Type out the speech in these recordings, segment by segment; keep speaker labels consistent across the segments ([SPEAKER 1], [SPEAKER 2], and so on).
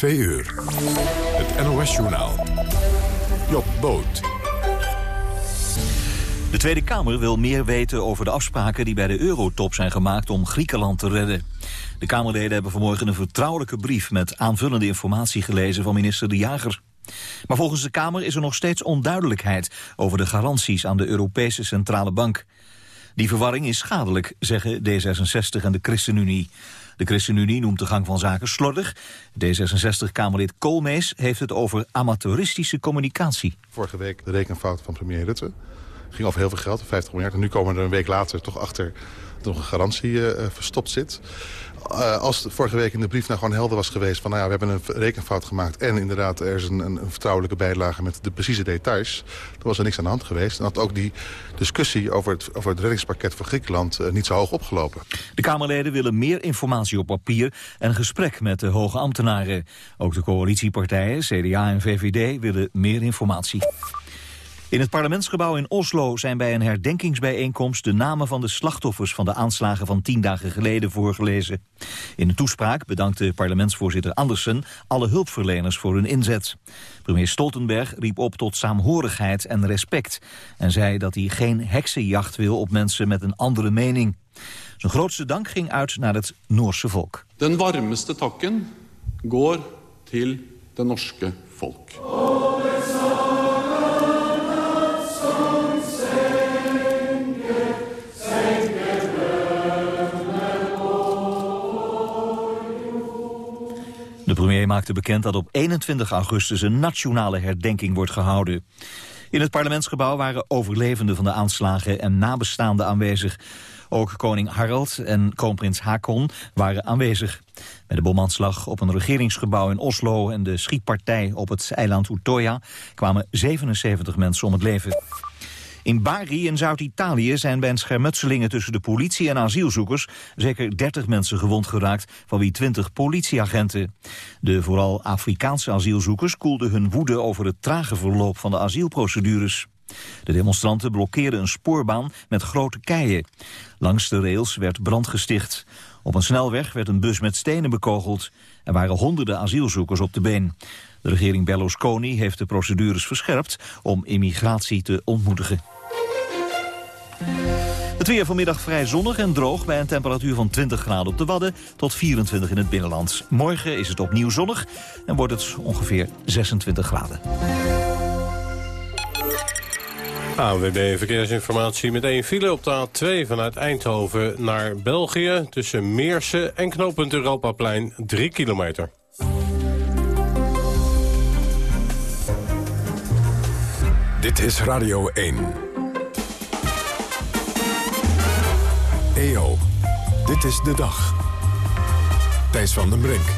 [SPEAKER 1] 2 uur. Het NOS-journaal. Job Boot.
[SPEAKER 2] De Tweede Kamer wil meer weten over de afspraken die bij de eurotop zijn gemaakt om Griekenland te redden. De Kamerleden hebben vanmorgen een vertrouwelijke brief met aanvullende informatie gelezen van minister De Jager. Maar volgens de Kamer is er nog steeds onduidelijkheid over de garanties aan de Europese Centrale Bank. Die verwarring is schadelijk, zeggen D66 en de ChristenUnie. De ChristenUnie noemt de gang van zaken slordig. D66-Kamerlid Koolmees heeft het over amateuristische communicatie.
[SPEAKER 3] Vorige week de rekenfout van premier Rutte. ging over heel veel geld, 50 miljard. En nu komen we er een week later toch achter dat er nog een garantie uh, verstopt zit. Uh, als vorige week in de brief nou gewoon helder was geweest... van nou ja, we hebben een rekenfout gemaakt... en inderdaad er is een, een, vertrouwelijke bijlage met de precieze details... dan was er niks aan de hand geweest. En had ook die discussie over het, over het reddingspakket voor Griekenland... Uh, niet zo hoog opgelopen.
[SPEAKER 2] De Kamerleden willen meer informatie op papier... en een gesprek met de hoge ambtenaren. Ook de coalitiepartijen, CDA en VVD, willen meer informatie. In het parlementsgebouw in Oslo zijn bij een herdenkingsbijeenkomst de namen van de slachtoffers van de aanslagen van tien dagen geleden voorgelezen. In een toespraak bedankte parlementsvoorzitter Andersen alle hulpverleners voor hun inzet. Premier Stoltenberg riep op tot saamhorigheid en respect en zei dat hij geen heksenjacht wil op mensen met een andere mening. Zijn grootste dank ging uit naar het Noorse volk.
[SPEAKER 4] Den warmste takken går til det norske volk.
[SPEAKER 2] De premier maakte bekend dat op 21 augustus een nationale herdenking wordt gehouden. In het parlementsgebouw waren overlevenden van de aanslagen en nabestaanden aanwezig. Ook koning Harald en kroonprins Hakon waren aanwezig. Bij de bomaanslag op een regeringsgebouw in Oslo en de schietpartij op het eiland Utoya kwamen 77 mensen om het leven. In Bari in Zuid-Italië zijn bij een schermutselingen tussen de politie en asielzoekers zeker 30 mensen gewond geraakt, van wie 20 politieagenten. De vooral Afrikaanse asielzoekers koelden hun woede over het trage verloop van de asielprocedures. De demonstranten blokkeerden een spoorbaan met grote keien. Langs de rails werd brand gesticht. Op een snelweg werd een bus met stenen bekogeld. Er waren honderden asielzoekers op de been. De regering Berlusconi heeft de procedures verscherpt om immigratie te ontmoedigen. Het weer vanmiddag vrij zonnig en droog bij een temperatuur van 20 graden op de Wadden tot 24 in het binnenland. Morgen is het opnieuw zonnig en wordt het ongeveer 26 graden.
[SPEAKER 5] AWB Verkeersinformatie met één file op de A2 vanuit Eindhoven naar België... tussen Meersen en knooppunt Europaplein 3 kilometer.
[SPEAKER 1] Dit is Radio 1. EO, dit is de dag. Thijs van den Brink.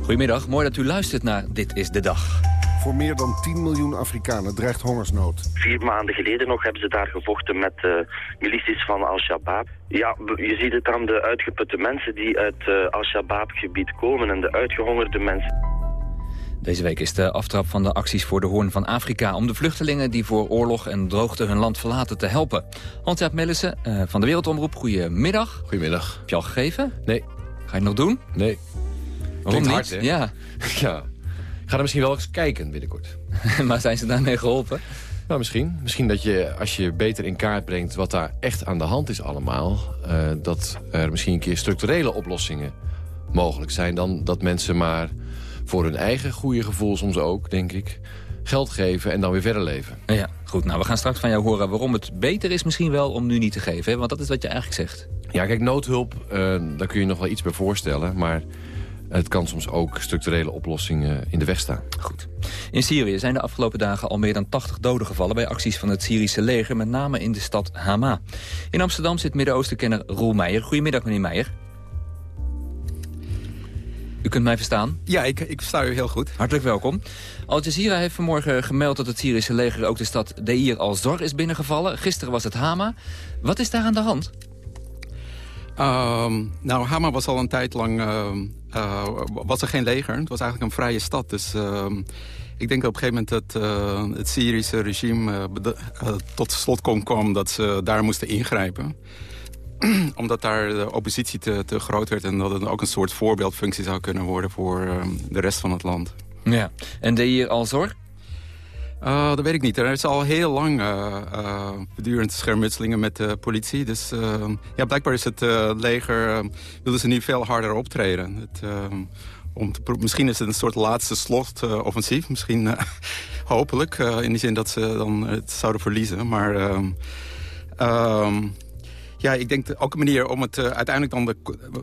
[SPEAKER 6] Goedemiddag, mooi dat u luistert naar Dit is de Dag.
[SPEAKER 7] Voor meer dan 10 miljoen Afrikanen dreigt hongersnood.
[SPEAKER 8] Vier maanden geleden nog hebben ze daar gevochten met uh, milities van Al-Shabaab. Ja, je ziet het aan de uitgeputte mensen die uit uh, Al-Shabaab-gebied komen en de uitgehongerde mensen.
[SPEAKER 6] Deze week is de aftrap van de acties voor de Hoorn van Afrika... om de vluchtelingen die voor oorlog en droogte hun land verlaten te helpen. Hans-Jaap Mellissen uh, van de Wereldomroep, goedemiddag.
[SPEAKER 9] Goedemiddag.
[SPEAKER 6] Heb je al gegeven?
[SPEAKER 9] Nee.
[SPEAKER 6] Ga je het nog doen?
[SPEAKER 9] Nee.
[SPEAKER 6] Waarom niet?
[SPEAKER 9] Hard, hè?
[SPEAKER 6] Ja.
[SPEAKER 9] ja. Ik ga er misschien wel eens kijken binnenkort.
[SPEAKER 6] maar zijn ze daarmee geholpen?
[SPEAKER 9] Nou, misschien. Misschien dat je, als je beter in kaart brengt wat daar echt aan de hand is allemaal... Uh, dat er misschien een keer structurele oplossingen mogelijk zijn... dan dat mensen maar voor hun eigen goede gevoel soms ook, denk ik... geld geven en dan weer verder leven.
[SPEAKER 6] Ja, goed. Nou, we gaan straks van jou horen waarom het beter is misschien wel om nu niet te geven. Hè? Want dat is wat je eigenlijk zegt.
[SPEAKER 9] Ja, kijk, noodhulp, uh, daar kun je nog wel iets bij voorstellen. Maar het kan soms ook structurele oplossingen in de weg staan.
[SPEAKER 6] Goed. In Syrië zijn de afgelopen dagen al meer dan 80 doden gevallen... bij acties van het Syrische leger, met name in de stad Hama. In Amsterdam zit Midden-Oostenkenner Roel Meijer. Goedemiddag, meneer Meijer. U kunt mij verstaan?
[SPEAKER 10] Ja, ik, ik versta u heel goed.
[SPEAKER 6] Hartelijk welkom. Al Jazeera heeft vanmorgen gemeld dat het Syrische leger ook de stad Deir al-Zor is binnengevallen. Gisteren was het Hama. Wat is daar aan de hand?
[SPEAKER 10] Um, nou, Hama was al een tijd lang... Uh, uh, was er geen leger. Het was eigenlijk een vrije stad. Dus uh, ik denk dat op een gegeven moment het, uh, het Syrische regime tot slot kon komen... dat ze daar moesten ingrijpen. omdat daar de oppositie te, te groot werd... en dat het ook een soort voorbeeldfunctie zou kunnen worden voor ehm, de rest van het land.
[SPEAKER 6] Ja. En deed je hier al zorg?
[SPEAKER 10] Uh, dat weet ik niet. Er is al heel lang uh, uh, schermutselingen met de politie. Dus ja, blijkbaar is het leger... willen ze nu veel harder optreden. Het, om te, misschien is het een soort laatste slotoffensief. Misschien hopelijk. in die zin dat ze dan het zouden verliezen. Maar... Ehm, ja, ik denk ook een manier om het uh, uiteindelijk dan de,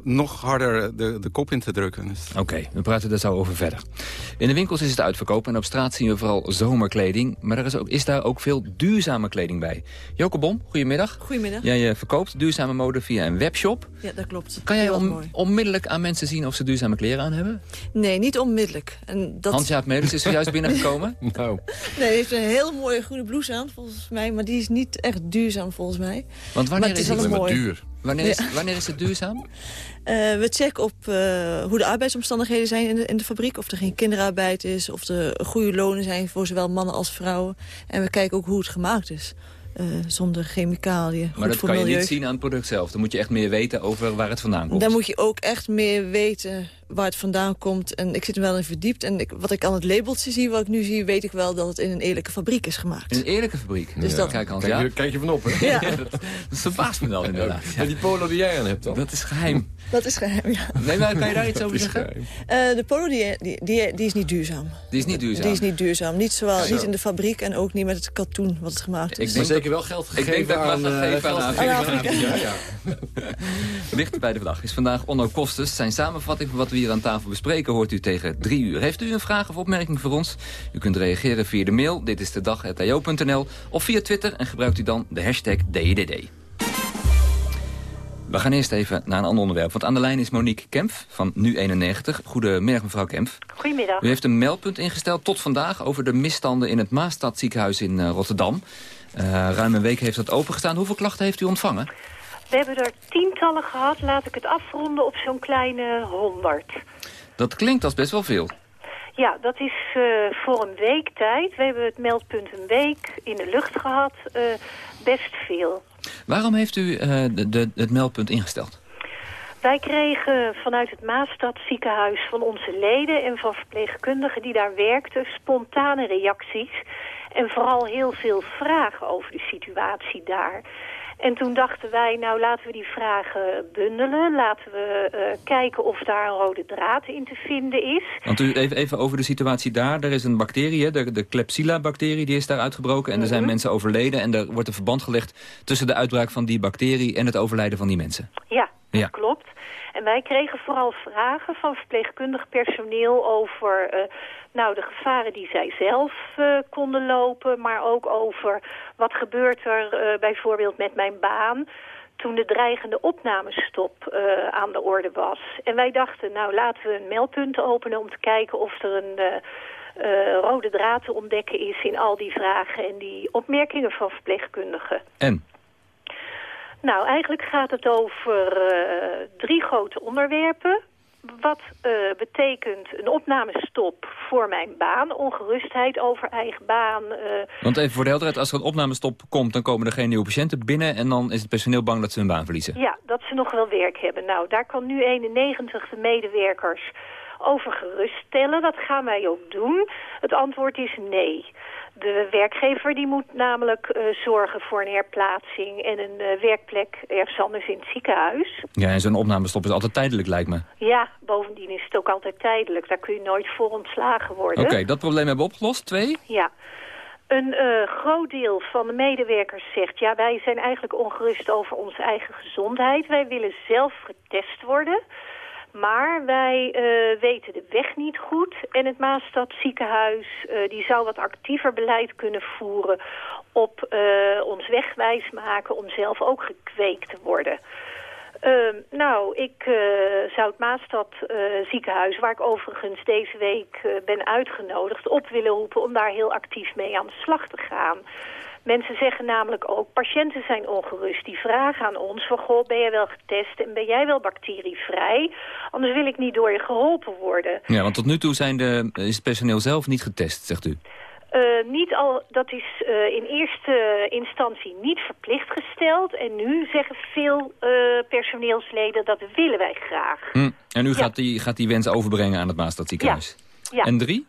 [SPEAKER 10] nog harder de, de kop in te drukken. Dus...
[SPEAKER 6] Oké, we praten daar zo over verder. In de winkels is het uitverkoop en op straat zien we vooral zomerkleding. Maar er is, ook, is daar ook veel duurzame kleding bij. Joke Bom, goedemiddag.
[SPEAKER 11] Goedemiddag.
[SPEAKER 6] Jij uh, verkoopt duurzame mode via een webshop.
[SPEAKER 11] Ja, dat klopt.
[SPEAKER 6] Kan jij on, onmiddellijk aan mensen zien of ze duurzame kleren aan hebben?
[SPEAKER 11] Nee, niet onmiddellijk. En dat...
[SPEAKER 6] Hans-Jaap Melis is zojuist binnengekomen.
[SPEAKER 9] nou.
[SPEAKER 11] Nee, hij heeft een hele mooie groene blouse aan volgens mij. Maar die is niet echt duurzaam volgens mij.
[SPEAKER 6] Want wanneer
[SPEAKER 11] maar
[SPEAKER 6] is
[SPEAKER 11] het? Mooi.
[SPEAKER 9] duur?
[SPEAKER 6] Wanneer is, wanneer is het duurzaam?
[SPEAKER 11] Uh, we checken op uh, hoe de arbeidsomstandigheden zijn in de, in de, fabriek. Of er geen kinderarbeid is. Of er goede lonen zijn voor zowel mannen als vrouwen. En we kijken ook hoe het gemaakt is. Uh, zonder chemicaliën.
[SPEAKER 6] Maar dat kan
[SPEAKER 11] milieu.
[SPEAKER 6] je niet zien aan het product zelf. Dan moet je echt meer weten over waar het vandaan komt.
[SPEAKER 11] Dan moet je ook echt meer weten waar het vandaan komt. En ik zit er wel in verdiept. En ik, wat ik aan het labeltje zie, wat ik nu zie... weet ik wel dat het in een eerlijke fabriek is gemaakt.
[SPEAKER 6] In een eerlijke fabriek?
[SPEAKER 11] Dus
[SPEAKER 6] ja.
[SPEAKER 11] dat...
[SPEAKER 6] Kijk, Hans,
[SPEAKER 9] kijk,
[SPEAKER 6] ja.
[SPEAKER 9] je, kijk je van op, hè?
[SPEAKER 11] Ja.
[SPEAKER 6] dat, dat verbaast me dan inderdaad.
[SPEAKER 9] Ja. En die polo die jij aan hebt dan?
[SPEAKER 6] Dat is geheim.
[SPEAKER 11] Dat is geheim, ja.
[SPEAKER 6] Nee, maar kan je daar iets over zeggen?
[SPEAKER 11] Uh, de polo die, die, is niet duurzaam.
[SPEAKER 6] Die is niet duurzaam?
[SPEAKER 11] Die is niet duurzaam. Niet, zowel, niet in de fabriek en ook niet met het katoen wat het gemaakt is.
[SPEAKER 6] Ik
[SPEAKER 9] maar zeker wel geld gegeven
[SPEAKER 6] ik denk dat
[SPEAKER 9] aan,
[SPEAKER 6] ik mag geven aan,
[SPEAKER 11] aan Afrika.
[SPEAKER 9] Ja, ja.
[SPEAKER 6] Licht bij de dag is vandaag Onno Kostes. Zijn samenvatting van wat we hier aan tafel bespreken hoort u tegen drie uur. Heeft u een vraag of opmerking voor ons? U kunt reageren via de mail, dit is de dag.io.nl of via Twitter en gebruikt u dan de hashtag DDD. We gaan eerst even naar een ander onderwerp. Want aan de lijn is Monique Kempf van Nu91. Goedemiddag mevrouw Kempf.
[SPEAKER 12] Goedemiddag.
[SPEAKER 6] U heeft een meldpunt ingesteld tot vandaag over de misstanden in het Maastad ziekenhuis in uh, Rotterdam. Uh, ruim een week heeft dat opengestaan. Hoeveel klachten heeft u ontvangen?
[SPEAKER 12] We hebben er tientallen gehad. Laat ik het afronden op zo'n kleine honderd.
[SPEAKER 6] Dat klinkt als best wel veel.
[SPEAKER 12] Ja, dat is uh, voor een week tijd. We hebben het meldpunt een week in de lucht gehad. Best veel.
[SPEAKER 6] Waarom heeft u de, de, het meldpunt ingesteld?
[SPEAKER 12] Wij kregen vanuit het Maastad ziekenhuis van onze leden en van verpleegkundigen die daar werkten spontane reacties. En vooral heel veel vragen over de situatie daar. En toen dachten wij, nou laten we die vragen bundelen. Laten we uh, kijken of daar een rode draad in te vinden is.
[SPEAKER 6] Want u even, even over de situatie daar. Er is een bacterie, de, de Klebsiella-bacterie, die is daar uitgebroken. En er zijn mm -hmm. mensen overleden. En er wordt een verband gelegd tussen de uitbraak van die bacterie... en het overlijden van die mensen.
[SPEAKER 12] Ja, ja. klopt. En wij kregen vooral vragen van verpleegkundig personeel over... Uh, nou, de gevaren die zij zelf uh, konden lopen, maar ook over wat gebeurt er uh, bijvoorbeeld met mijn baan toen de dreigende opnamestop uh, aan de orde was. En wij dachten, nou laten we een meldpunt openen om te kijken of er een rode draad te ontdekken is in al die vragen en die opmerkingen van verpleegkundigen.
[SPEAKER 6] En?
[SPEAKER 12] Nou, eigenlijk gaat het over drie grote onderwerpen wat uh, betekent een opnamestop voor mijn baan, ongerustheid over eigen baan. Uh...
[SPEAKER 6] Want even voor de helderheid, als er een opnamestop komt, dan komen er geen nieuwe patiënten binnen en dan is het personeel bang dat ze hun baan verliezen.
[SPEAKER 12] Ja, dat ze nog wel werk hebben. Nou, daar kan nu 91 de medewerkers over geruststellen. Dat gaan wij ook doen. Het antwoord is nee. De werkgever die moet namelijk uh, zorgen voor een herplaatsing en een uh, werkplek ergens anders in het ziekenhuis.
[SPEAKER 6] Ja, en zo'n opnamestop is altijd tijdelijk, lijkt me.
[SPEAKER 12] Ja, bovendien is het ook altijd tijdelijk. Daar kun je nooit voor ontslagen worden.
[SPEAKER 6] Oké, okay, dat probleem hebben we opgelost. Twee?
[SPEAKER 12] Ja. Een uh, groot deel van de medewerkers zegt... ja, wij zijn eigenlijk ongerust over onze eigen gezondheid. Wij willen zelf getest worden... Maar wij uh, weten de weg niet goed. En het Maastad ziekenhuis uh, die zou wat actiever beleid kunnen voeren... op uh, ons wegwijs maken om zelf ook gekweekt te worden. nou, ik zou het Maastad ziekenhuis, waar ik overigens deze week ben uitgenodigd... op willen roepen om daar heel actief mee aan de slag te gaan... Mensen zeggen namelijk ook, patiënten zijn ongerust. Die vragen aan ons van, goh, ben jij wel getest en ben jij wel bacterievrij? Anders wil ik niet door je geholpen worden.
[SPEAKER 6] Ja, want tot nu toe zijn de, is het personeel zelf niet getest, zegt u.
[SPEAKER 12] Uh, niet al, dat is uh, in eerste instantie niet verplicht gesteld. En nu zeggen veel uh, personeelsleden dat willen wij graag.
[SPEAKER 6] Hm. En u ja. gaat, die, gaat die wens overbrengen aan het Maastadziekenhuis?
[SPEAKER 12] Ja. ja.
[SPEAKER 6] En drie?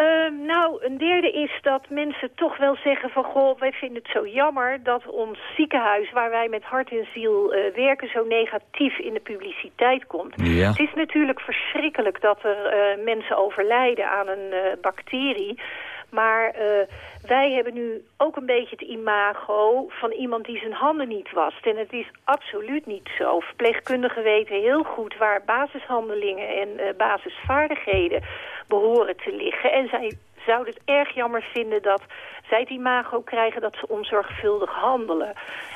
[SPEAKER 12] Uh, nou, een derde is dat mensen toch wel zeggen van... goh, wij vinden het zo jammer dat ons ziekenhuis... waar wij met hart en ziel uh, werken... zo negatief in de publiciteit komt.
[SPEAKER 6] Ja.
[SPEAKER 12] Het is natuurlijk verschrikkelijk dat er uh, mensen overlijden aan een bacterie... Maar wij hebben nu ook een beetje het imago van iemand die zijn handen niet wast. En het is absoluut niet zo. Verpleegkundigen weten heel goed waar basishandelingen en basisvaardigheden behoren te liggen. En zij zouden het erg jammer vinden dat zij het imago krijgen dat ze onzorgvuldig handelen.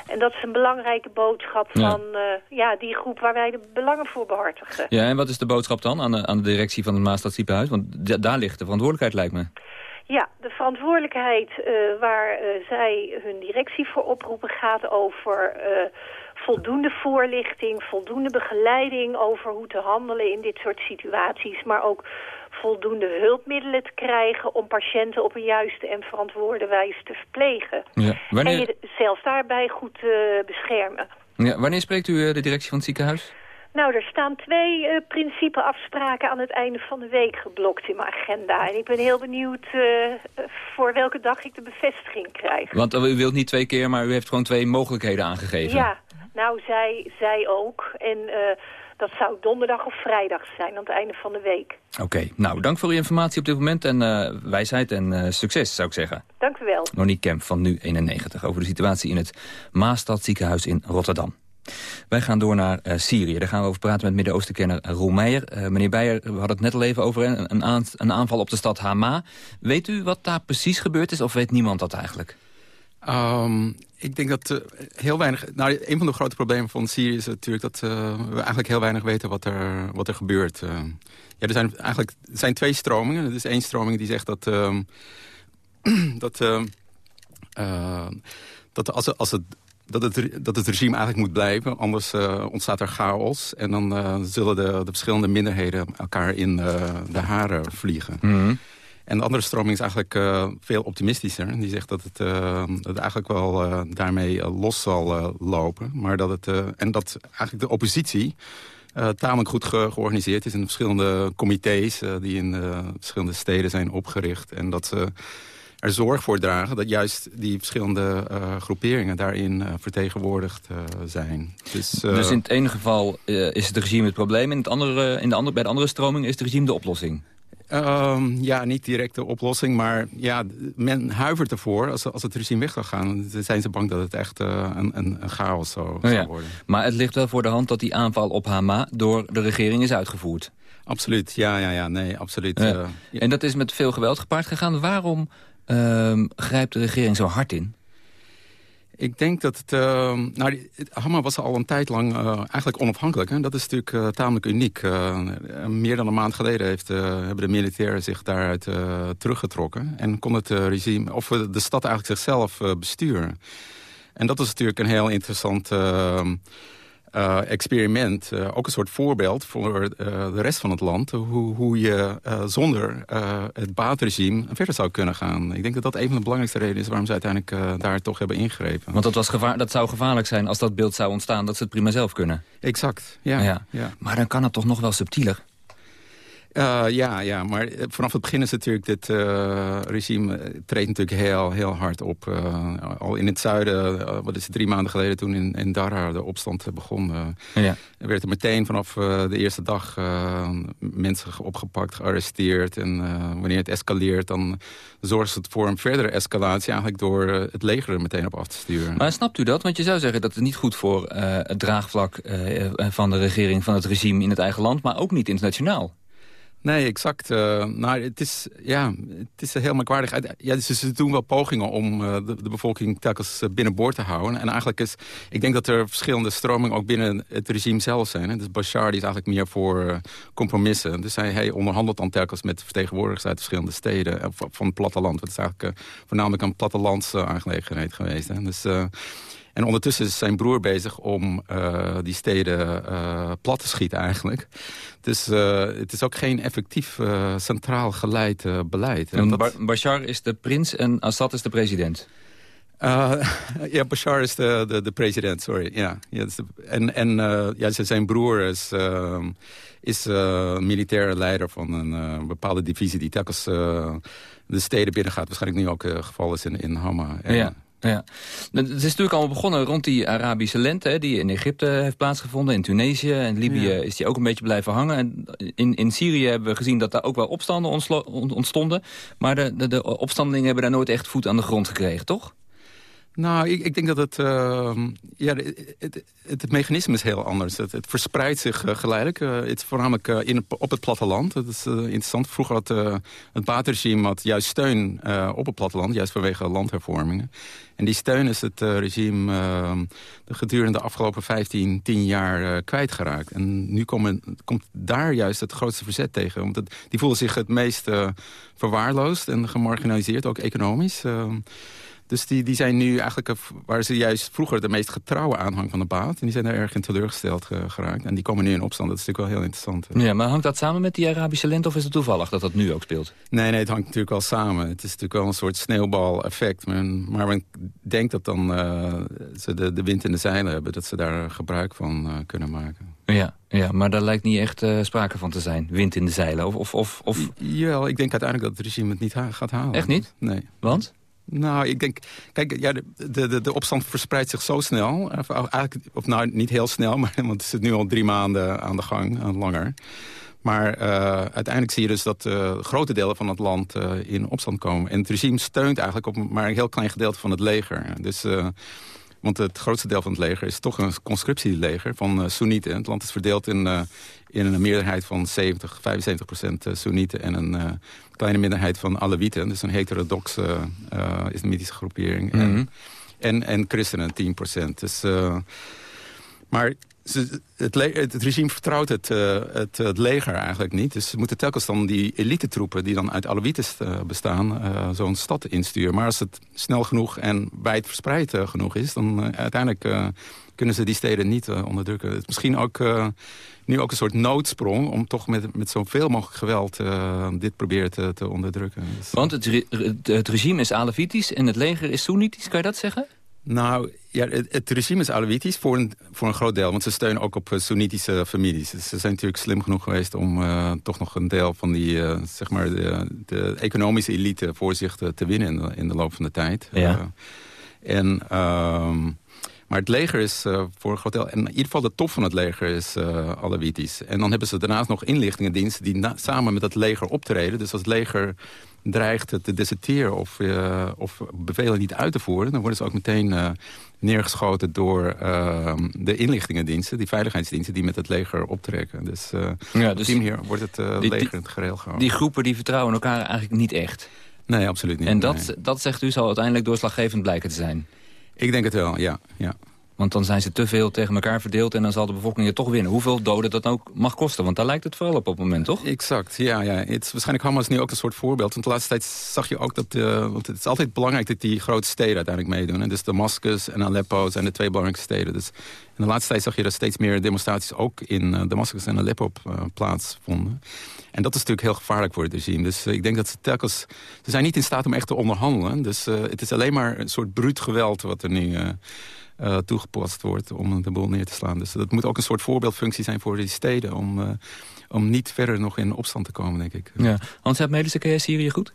[SPEAKER 12] En dat is een belangrijke boodschap van ja. Uh, ja, die groep waar wij de belangen voor behartigen.
[SPEAKER 6] Ja, en wat is de boodschap dan aan de, aan de directie van het Maastadziekenhuis? Want daar ligt de verantwoordelijkheid, lijkt me.
[SPEAKER 12] Ja, de verantwoordelijkheid uh, waar uh, zij hun directie voor oproepen gaat over voldoende voorlichting, voldoende begeleiding over hoe te handelen in dit soort situaties, maar ook voldoende hulpmiddelen te krijgen om patiënten op een juiste en verantwoorde wijze te verplegen.
[SPEAKER 6] Ja. Wanneer...
[SPEAKER 12] En je zelf daarbij goed uh, beschermen.
[SPEAKER 6] Ja, wanneer spreekt u uh, de directie van het ziekenhuis?
[SPEAKER 12] Nou, er staan twee uh, principeafspraken aan het einde van de week geblokt in mijn agenda. En ik ben heel benieuwd voor welke dag ik de bevestiging krijg.
[SPEAKER 6] Want u wilt niet twee keer, maar u heeft gewoon twee mogelijkheden aangegeven.
[SPEAKER 12] Ja, nou, zij, zij ook. En dat zou donderdag of vrijdag zijn, aan het einde van de week.
[SPEAKER 6] Oké, okay. nou, dank voor uw informatie op dit moment en uh, wijsheid en uh, succes, zou ik zeggen.
[SPEAKER 12] Dank u wel.
[SPEAKER 6] Monique Kemp van Nu91 over de situatie in het Maastad ziekenhuis in Rotterdam. Wij gaan door naar uh, Syrië. Daar gaan we over praten met Midden-Oostenkenner Roel Meijer. meneer Beijer, we hadden het net al even over een, een, een aanval op de stad Hama. Weet u wat daar precies gebeurd is of weet niemand dat eigenlijk?
[SPEAKER 10] Um, ik denk dat uh, heel weinig... Nou, een van de grote problemen van Syrië is natuurlijk... dat uh, we eigenlijk heel weinig weten wat er, wat er gebeurt. Uh, ja, er zijn eigenlijk zijn twee stromingen. Er is één stroming die zegt dat... dat, dat als, als het dat het, dat het regime eigenlijk moet blijven. Anders ontstaat er chaos. En dan zullen de, de, verschillende minderheden elkaar in de haren vliegen.
[SPEAKER 6] Mm.
[SPEAKER 10] En de andere stroming is eigenlijk uh, veel optimistischer. Die zegt dat het, uh, dat het eigenlijk wel uh, daarmee los zal lopen. Maar dat het, en dat eigenlijk de oppositie tamelijk goed ge georganiseerd is... in verschillende comité's die in verschillende steden zijn opgericht. En dat ze er zorg voor dragen dat juist die verschillende groeperingen daarin vertegenwoordigd zijn.
[SPEAKER 6] Dus, dus in het ene geval is het regime het probleem... In het andere, in de andere, bij de andere stroming is het regime de oplossing?
[SPEAKER 10] Um, ja, niet direct de oplossing, maar ja, men huivert ervoor. Als, als het regime weg zou gaan, dan zijn ze bang dat het echt uh, een, een, chaos zou,
[SPEAKER 6] oh, ja.
[SPEAKER 10] zou, worden.
[SPEAKER 6] Maar het ligt wel voor de hand dat die aanval op Hama door de regering is uitgevoerd.
[SPEAKER 10] Absoluut, ja, ja, ja, nee, absoluut.
[SPEAKER 6] Ja.
[SPEAKER 10] Uh,
[SPEAKER 6] ja. En dat is met veel geweld gepaard gegaan. Waarom uh, grijpt de regering zo hard in?
[SPEAKER 10] Ik denk dat het... Uh, nou, was al een tijd lang uh, eigenlijk onafhankelijk. Hè? Dat is natuurlijk uh, tamelijk uniek. meer dan een maand geleden heeft, hebben de militairen zich daaruit teruggetrokken. En kon het regime, of de stad eigenlijk zichzelf besturen. En dat is natuurlijk een heel interessant... Uh, experiment. Uh, ook een soort voorbeeld voor uh, de rest van het land. Hoe, hoe je zonder het baatregime verder zou kunnen gaan. Ik denk dat dat een van de belangrijkste redenen is... waarom ze uiteindelijk daar toch hebben ingegrepen.
[SPEAKER 6] Want dat, was gevaar, dat zou gevaarlijk zijn als dat beeld zou ontstaan... dat ze het prima zelf kunnen.
[SPEAKER 10] Exact, ja.
[SPEAKER 6] ja. ja. Maar dan kan het toch nog wel subtieler?
[SPEAKER 10] Uh, ja, ja, maar vanaf het begin is natuurlijk dit uh, regime treedt natuurlijk heel, heel hard op. Uh, al in het zuiden, wat is het, drie maanden geleden toen in, in de opstand begon...
[SPEAKER 6] ja.
[SPEAKER 10] werd er meteen vanaf de eerste dag mensen opgepakt, gearresteerd. En wanneer het escaleert, dan zorgt het voor een verdere escalatie... eigenlijk door het leger er meteen op af te sturen.
[SPEAKER 6] Maar snapt u dat? Want je zou zeggen dat het niet goed voor het draagvlak van de regering... van het regime in het eigen land, maar ook niet internationaal.
[SPEAKER 10] Nee, exact. Uh, nou, het is, ja, het is heel merkwaardig. Ja, dus ze doen wel pogingen om uh, de, bevolking telkens binnenboord te houden. En eigenlijk is, ik denk dat er verschillende stromingen ook binnen het regime zelf zijn. Hè. Dus Bashar die is eigenlijk meer voor compromissen. Dus hij, hij onderhandelt dan telkens met vertegenwoordigers uit verschillende steden van het platteland. Het is eigenlijk voornamelijk een plattelandse aangelegenheid geweest. Hè. Dus En ondertussen is zijn broer bezig om die steden plat te schieten eigenlijk. Dus het is ook geen effectief centraal geleid beleid.
[SPEAKER 6] En dat... Bashar is de prins en Assad is de president?
[SPEAKER 10] ja, Bashar is de, de, de president, sorry. Ja, ja, en en ja, zijn broer is, uh, is militaire leider van een bepaalde divisie... die telkens de steden binnengaat. Waarschijnlijk nu ook het geval is in, in Hama.
[SPEAKER 6] ja. Ja. Het is natuurlijk allemaal begonnen rond die Arabische lente... Hè, die in Egypte heeft plaatsgevonden, in Tunesië en Libië is die ook een beetje blijven hangen. En in, in Syrië hebben we gezien dat daar ook wel opstanden ontstonden. Maar de, de, de opstandelingen hebben daar nooit echt voet aan de grond gekregen, toch?
[SPEAKER 10] Nou, ik, ik, denk dat het, uh, ja, het, het, het, mechanisme is heel anders. Het, het verspreidt zich uh, geleidelijk. Uh, het is voornamelijk uh, in, op het platteland. Dat is interessant. Vroeger had het baatregime juist steun op het platteland. Juist vanwege landhervormingen. En die steun is het regime ehm, de gedurende de afgelopen 15, 10 jaar kwijtgeraakt. En nu komen, komt daar juist het grootste verzet tegen. Want die voelen zich het meest verwaarloosd en gemarginaliseerd, ook economisch. Dus die, die zijn nu eigenlijk, eh, waar ze juist vroeger de meest getrouwe aanhang van de baat. En die zijn daar erg in teleurgesteld geraakt. En die komen nu in opstand. Dat is natuurlijk wel heel interessant.
[SPEAKER 6] Ja, maar hangt dat samen met die Arabische lente of is het toevallig dat dat nu ook speelt?
[SPEAKER 10] Nee, nee, het hangt natuurlijk wel samen. Het is natuurlijk wel een soort sneeuwbal-effect. Maar, maar men denkt dat dan uh, ze de, de wind in de zeilen hebben. Dat ze daar gebruik van uh, kunnen maken.
[SPEAKER 6] Ja, ja, maar daar lijkt niet echt uh, sprake van te zijn. Wind in de zeilen. Of, of, of, of...
[SPEAKER 10] Jawel, ik denk uiteindelijk dat het regime het niet gaat halen.
[SPEAKER 6] Echt niet?
[SPEAKER 10] Nee.
[SPEAKER 6] Want?
[SPEAKER 10] Nou, ik denk... Kijk, ja, de, de, de opstand verspreidt zich zo snel. Of, eigenlijk, of nou, niet heel snel, maar, want het zit nu al drie maanden aan de gang, langer. Maar uh, uiteindelijk zie je dus dat grote delen van het land in opstand komen. En het regime steunt eigenlijk op maar een heel klein gedeelte van het leger. Dus want het grootste deel van het leger is toch een conscriptieleger van Soenieten. Het land is verdeeld in, in een meerderheid van 70, 75 procent Soenieten... en een kleine minderheid van Alawieten. Dus een heterodoxe islamitische groepering. Mm -hmm. en, en, en christenen 10 procent. Dus, maar het, het, regime vertrouwt het, uh, het, het, leger eigenlijk niet. Dus ze moeten telkens dan die elite-troepen... die dan uit Alawieten uh, bestaan, uh, zo'n stad insturen. Maar als het snel genoeg en wijd verspreid genoeg is... dan uiteindelijk kunnen ze die steden niet onderdrukken. Het is misschien ook nu ook een soort noodsprong... om toch met, met zoveel mogelijk geweld dit proberen te, te onderdrukken.
[SPEAKER 6] Dus, Want het, re het regime is Alawitisch en het leger is Soenitisch, kan je dat zeggen?
[SPEAKER 10] Nou, ja, het, regime is Alawitisch voor een, voor een groot deel. Want ze steunen ook op uh, Soenitische families. Ze zijn natuurlijk slim genoeg geweest om uh, toch nog een deel van die, uh, zeg maar, de, de, economische elite voor zich te, te winnen in de, in de, loop van de tijd.
[SPEAKER 6] Ja.
[SPEAKER 10] en, ehm, maar het leger is voor een groot deel... en in ieder geval de top van het leger is Alawitisch. En dan hebben ze daarnaast nog inlichtingendiensten... die samen met het leger optreden. Dus als het leger dreigt te deserteren of, uh, of bevelen niet uit te voeren... dan worden ze ook meteen uh, neergeschoten door uh, de inlichtingendiensten... die veiligheidsdiensten die met het leger optrekken. Dus, ja, dus hier wordt het die, leger in het gereel gehouden.
[SPEAKER 6] Die groepen die vertrouwen elkaar eigenlijk niet echt?
[SPEAKER 10] Nee, absoluut niet.
[SPEAKER 6] En dat, dat zegt u zal uiteindelijk doorslaggevend blijken te zijn?
[SPEAKER 10] Ik denk het wel, ja. ja.
[SPEAKER 6] Want dan zijn ze te veel tegen elkaar verdeeld en dan zal de bevolking het toch winnen. Hoeveel doden dat ook mag kosten, want daar lijkt het vooral op op het moment, toch?
[SPEAKER 10] Exact, ja. ja. Het is, waarschijnlijk Hamas nu ook een soort voorbeeld. Want de laatste tijd zag je ook dat... Uh, want het is altijd belangrijk dat die grote steden uiteindelijk meedoen. En dus Damascus en Aleppo zijn de twee belangrijkste steden. Dus in de laatste tijd zag je dat steeds meer demonstraties ook in uh, Damascus en Aleppo uh, plaatsvonden. En dat is natuurlijk heel gevaarlijk voor het regime. Dus ik denk dat ze telkens... Ze zijn niet in staat om echt te onderhandelen. Dus het is alleen maar een soort bruut geweld wat er nu uh, toegepast wordt om de boel neer te slaan. Dus dat moet ook een soort voorbeeldfunctie zijn voor die steden... om, uh, om niet verder nog in opstand te komen, denk ik.
[SPEAKER 6] Ja. Hans Medische, ken jij Syrië goed?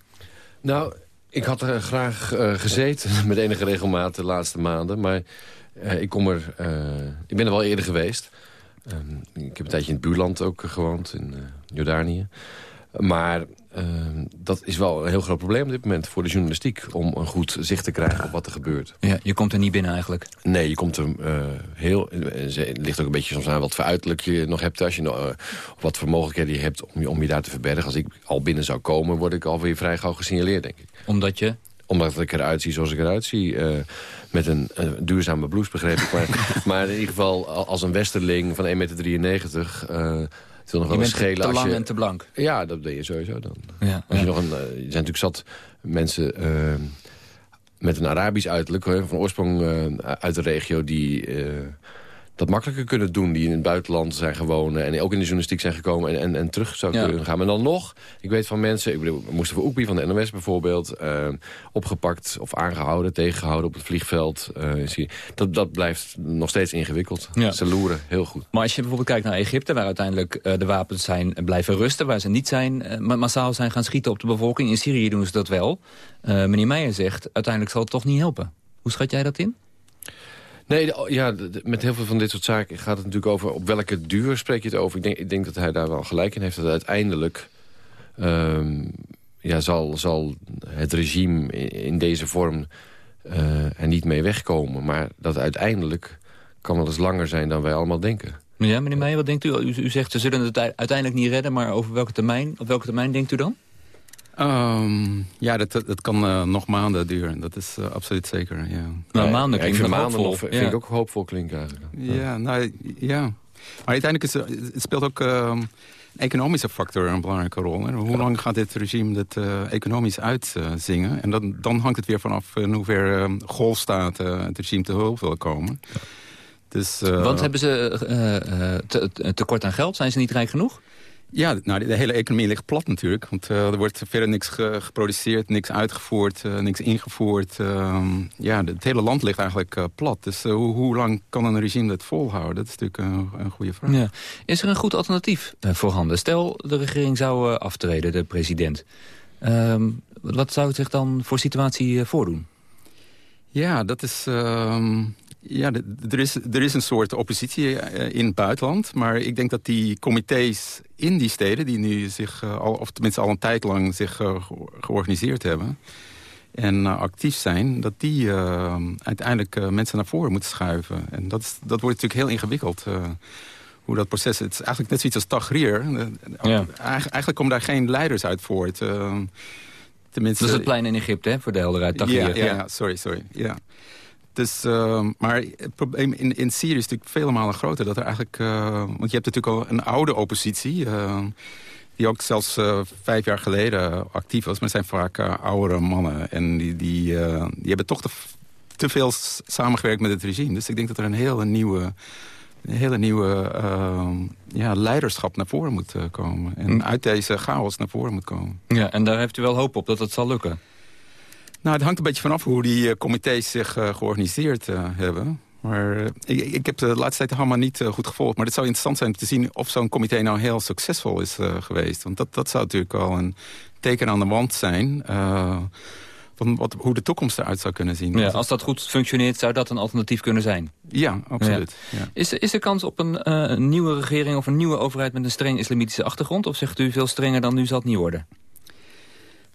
[SPEAKER 9] Nou, ik had er graag uh, gezeten met enige regelmaat de laatste maanden. Maar ik, kom er, ik ben er wel eerder geweest. Ehm, ik heb een tijdje in het buurland ook gewoond, in Jordanië. Maar Ehm, dat is wel een heel groot probleem op dit moment voor de journalistiek... om een goed zicht te krijgen op wat er gebeurt.
[SPEAKER 6] Ja, je komt er niet binnen eigenlijk?
[SPEAKER 9] Nee, je komt er uh, heel... Het ligt ook een beetje soms aan wat voor uiterlijk je nog hebt... Als je, uh, wat voor mogelijkheden je hebt om je, om je daar te verbergen. Als ik al binnen zou komen, word ik alweer vrij gauw gesignaleerd, denk ik.
[SPEAKER 6] Omdat je?
[SPEAKER 9] Omdat ik eruit zie zoals ik eruit zie. Met een, duurzame blouse, begreep ik. Maar, maar in ieder geval als een westerling van 1,93 meter
[SPEAKER 6] wil nog wel bent te lang en te blank.
[SPEAKER 9] Ja, dat ben je sowieso dan. Ja, als je nog een, eh, er zijn natuurlijk zat mensen... Uh, met een Arabisch uiterlijk, van oorsprong uit de regio... die dat makkelijker kunnen doen. Die in het buitenland zijn gewoond en ook in de journalistiek zijn gekomen en, en, en terug zou kunnen gaan. Maar dan nog, ik weet van mensen, ik bedoel, Mustafa Oekbi van de NOS bijvoorbeeld, uh, opgepakt of aangehouden, tegengehouden op het vliegveld. Uh, dat, dat blijft nog steeds ingewikkeld. Ja. Ze loeren heel goed.
[SPEAKER 6] Maar als je bijvoorbeeld kijkt naar Egypte, waar uiteindelijk uh, de wapens zijn blijven rusten, waar ze niet zijn, massaal zijn gaan schieten op de bevolking. In Syrië doen ze dat wel. meneer Meijer zegt, uiteindelijk zal het toch niet helpen. Hoe schat jij dat in?
[SPEAKER 9] Nee, ja, met heel veel van dit soort zaken gaat het natuurlijk over... op welke duur spreek je het over. Ik denk, ik denk dat hij daar wel gelijk in heeft. Dat uiteindelijk ehm, ja, zal, zal het regime in, deze vorm uh, er niet mee wegkomen. Maar dat uiteindelijk kan wel eens langer zijn dan wij allemaal denken.
[SPEAKER 6] Ja, meneer Meijer, wat denkt u? u? U zegt ze zullen het uiteindelijk niet redden, maar over welke termijn, op welke termijn denkt u dan?
[SPEAKER 10] Um, ja, dat, dat kan uh, nog maanden duren. Dat is uh, absoluut zeker, ja.
[SPEAKER 6] Nou, maanden
[SPEAKER 9] klinkt ja, maanden nog, vind ik ook hoopvol klinken eigenlijk.
[SPEAKER 10] Ja, nou, ja. Maar uiteindelijk is, het speelt ook uh, een economische factor een belangrijke rol. Hè? Hoe lang gaat dit regime uh, economisch uitzingen? en dan, dan hangt het weer vanaf in hoeverre ehm, golfstaten het regime te hulp willen komen.
[SPEAKER 6] Dus, Want hebben ze te, tekort aan geld? Zijn ze niet rijk genoeg?
[SPEAKER 10] Ja, nou, de hele economie ligt plat natuurlijk. Want uh, er wordt verder niks geproduceerd, niks uitgevoerd, uh, niks ingevoerd. Uh, ja, het hele land ligt eigenlijk uh, plat. Dus hoe, hoe, lang kan een regime dat volhouden? Dat is natuurlijk een, een goede vraag. Ja.
[SPEAKER 6] Is er een goed alternatief voorhanden? Stel, de regering zou aftreden, de president. Ehm, wat zou het zich dan voor situatie voordoen?
[SPEAKER 10] Ja, dat is... Ehm, ja, er is, er is een soort oppositie eh, in het buitenland. Maar ik denk dat die comité's in die steden... die nu zich, eh, al, of tenminste al een tijd lang zich georganiseerd hebben... en actief zijn, dat die uiteindelijk mensen naar voren moeten schuiven. En dat, is, dat wordt natuurlijk heel ingewikkeld hoe dat proces... Het is eigenlijk net zoiets als Tahrir. Ja. Eigenlijk komen daar geen leiders uit voort.
[SPEAKER 6] tenminste, dat is het plein in Egypte, hè, voor de helderheid.
[SPEAKER 10] Tahrir. Ja, ja, ja, sorry, sorry. Ja. Dus, uh, maar het probleem in, in Syrië is natuurlijk vele malen groter. Dat er eigenlijk, uh, want je hebt natuurlijk al een oude oppositie... Uh, die ook zelfs uh, vijf jaar geleden actief was. Maar het zijn vaak oudere mannen. En die, die, die hebben toch te, te, veel samengewerkt met het regime. Dus ik denk dat er een hele nieuwe, een hele nieuwe ehm, ja, leiderschap naar voren moet komen. En hm. uit deze chaos naar voren moet komen.
[SPEAKER 6] Ja, en daar heeft u wel hoop op dat het zal lukken?
[SPEAKER 10] Nou, het hangt een beetje vanaf hoe die uh, comité's zich uh, georganiseerd uh, hebben. Maar ik, ik, heb de laatste tijd helemaal niet goed gevolgd. Maar het zou interessant zijn om te zien of zo'n comité nou heel succesvol is geweest. Want dat, dat zou natuurlijk al een teken aan de wand zijn... van wat, hoe de toekomst eruit zou kunnen zien.
[SPEAKER 6] Ja, als dat goed functioneert, zou dat een alternatief kunnen zijn?
[SPEAKER 10] Ja, absoluut. Ja.
[SPEAKER 6] Is, is er kans op een, een nieuwe regering of een nieuwe overheid... met een streng islamitische achtergrond? Of zegt u veel strenger dan nu zal het niet worden?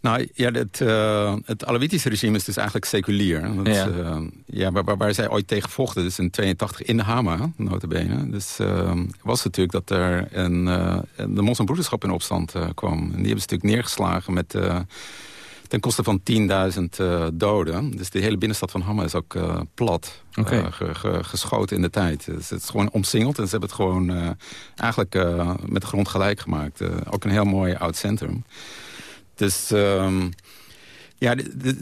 [SPEAKER 10] Nou ja, het, uh, het Alawitische regime is dus eigenlijk seculier. Dat, ja. Uh, ja waar, waar, zij ooit tegen vochten, dus in 82 in de Hama, notabene. Dus uh, was het natuurlijk dat er een, de moslimbroederschap in opstand kwam. En die hebben ze natuurlijk neergeslagen met ten koste van 10.000 doden. Dus de hele binnenstad van Hama is ook plat okay. geschoten in de tijd. Dus het is gewoon omsingeld en ze hebben het gewoon eigenlijk met de grond gelijk gemaakt. ook een heel mooi oud centrum. Dus um, ja,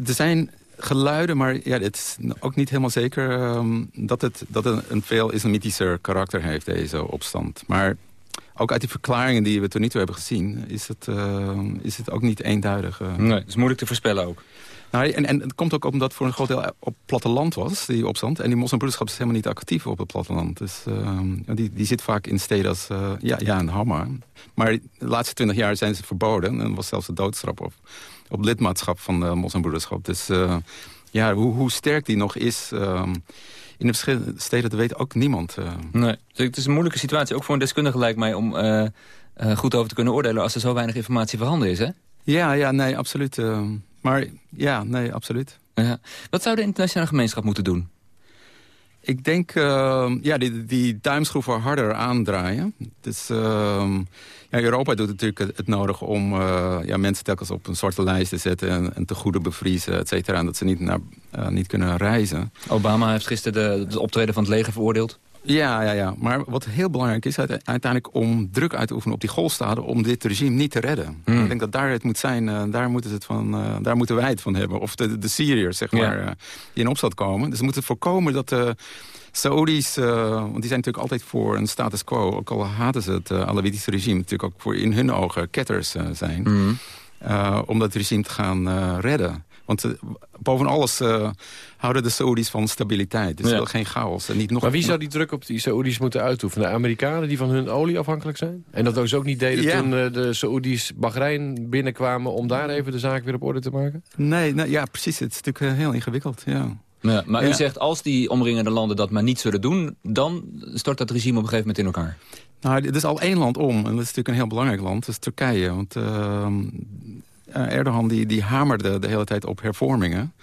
[SPEAKER 10] er zijn geluiden, maar ja, het is ook niet helemaal zeker um, dat het, dat het een veel islamitischer karakter heeft, deze opstand. Maar ook uit die verklaringen die we tot nu toe hebben gezien, is het, uh, is het ook niet eenduidig. Uh.
[SPEAKER 6] Nee, het is moeilijk te voorspellen ook.
[SPEAKER 10] Nou, en, en het komt ook omdat voor een groot deel op platteland was, die opstand. En die moslimbroederschap is helemaal niet actief op het platteland. Dus uh, die, die zit vaak in steden als, uh, ja, ja, een Hammer. Maar de laatste twintig jaar zijn ze verboden. En was zelfs de doodstraf op, op lidmaatschap van de moslimbroederschap. Dus uh, ja, hoe, hoe sterk die nog is... Ehm, in de verschillende steden, dat weet ook niemand.
[SPEAKER 6] Nee, dus het is een moeilijke situatie, ook voor een deskundige lijkt mij... om goed over te kunnen oordelen als er zo weinig informatie voorhanden is, hè?
[SPEAKER 10] Ja, ja, nee, absoluut. Ehm. Maar ja, nee, absoluut.
[SPEAKER 6] Ja. Wat zou de internationale gemeenschap moeten doen?
[SPEAKER 10] Ik denk, uh, ja, die, die duimschroeven harder aandraaien. Dus, uh, ja, Europa doet natuurlijk het, het nodig om uh, ja, mensen telkens op een zwarte lijst te zetten... en, en te goede bevriezen, et cetera. En dat ze niet, naar, uh, niet kunnen reizen.
[SPEAKER 6] Obama heeft gisteren de, de optreden van het leger veroordeeld.
[SPEAKER 10] Ja, ja, ja. Maar wat heel belangrijk is uite- uiteindelijk om druk uit te oefenen op die golfstaten... om dit regime niet te redden.
[SPEAKER 13] Hmm.
[SPEAKER 10] Ik denk dat daar het moet zijn, eh, daar, moeten het van, eh, daar moeten wij het van hebben. Of de, de Syriërs, zeg
[SPEAKER 13] Ja.
[SPEAKER 10] maar, eh, die in opstand komen. Dus we moeten voorkomen dat de Saoedi's... want die zijn natuurlijk altijd voor een status quo. Ook al haten ze het Alawitische regime. Natuurlijk ook voor in hun ogen ketters zijn.
[SPEAKER 13] Hmm.
[SPEAKER 10] Om dat regime te gaan redden. Want eh, boven alles eh, houden de Saoedi's van stabiliteit. Dus
[SPEAKER 9] Ja.
[SPEAKER 10] ze willen geen chaos. En niet nog
[SPEAKER 9] Maar wie zou die druk op die Saoedi's moeten uitoefenen? De Amerikanen die van hun olie afhankelijk zijn? En dat dus ook niet deden
[SPEAKER 10] Ja.
[SPEAKER 9] toen eh, de Saoedi's Bahrein binnenkwamen... om daar even de zaak weer op orde te maken?
[SPEAKER 10] Nee, ja, precies. Het is natuurlijk heel ingewikkeld, ja.
[SPEAKER 13] Ja, maar u zegt, als die omringende landen dat maar niet zullen doen... dan stort dat regime op een gegeven moment in elkaar.
[SPEAKER 10] Nou, er is al één land om. En dat is natuurlijk een heel belangrijk land. Dat is Turkije. Want eh, eh, Erdogan die, die hamerde de hele tijd op hervormingen.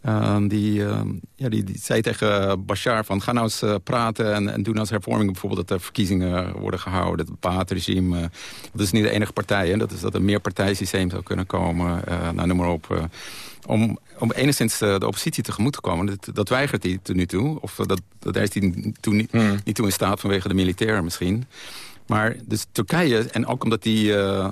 [SPEAKER 10] Eh, die, eh, ja, die, die zei tegen Bashar van ga nou eens eh, praten en, en doe nou eens hervormingen. Bijvoorbeeld dat er verkiezingen worden gehouden. Het baatregime. eh, dat is niet de enige partij. Hè. Dat is dat er meer partijsysteem zou kunnen komen. eh, nou, noem maar op. eh, om, om enigszins eh, de oppositie tegemoet te komen. Dat, dat weigert hij tot nu toe. Of eh, dat, dat is hij toen niet, niet toe in staat vanwege de militairen misschien. Maar dus Turkije, en ook omdat die, eh,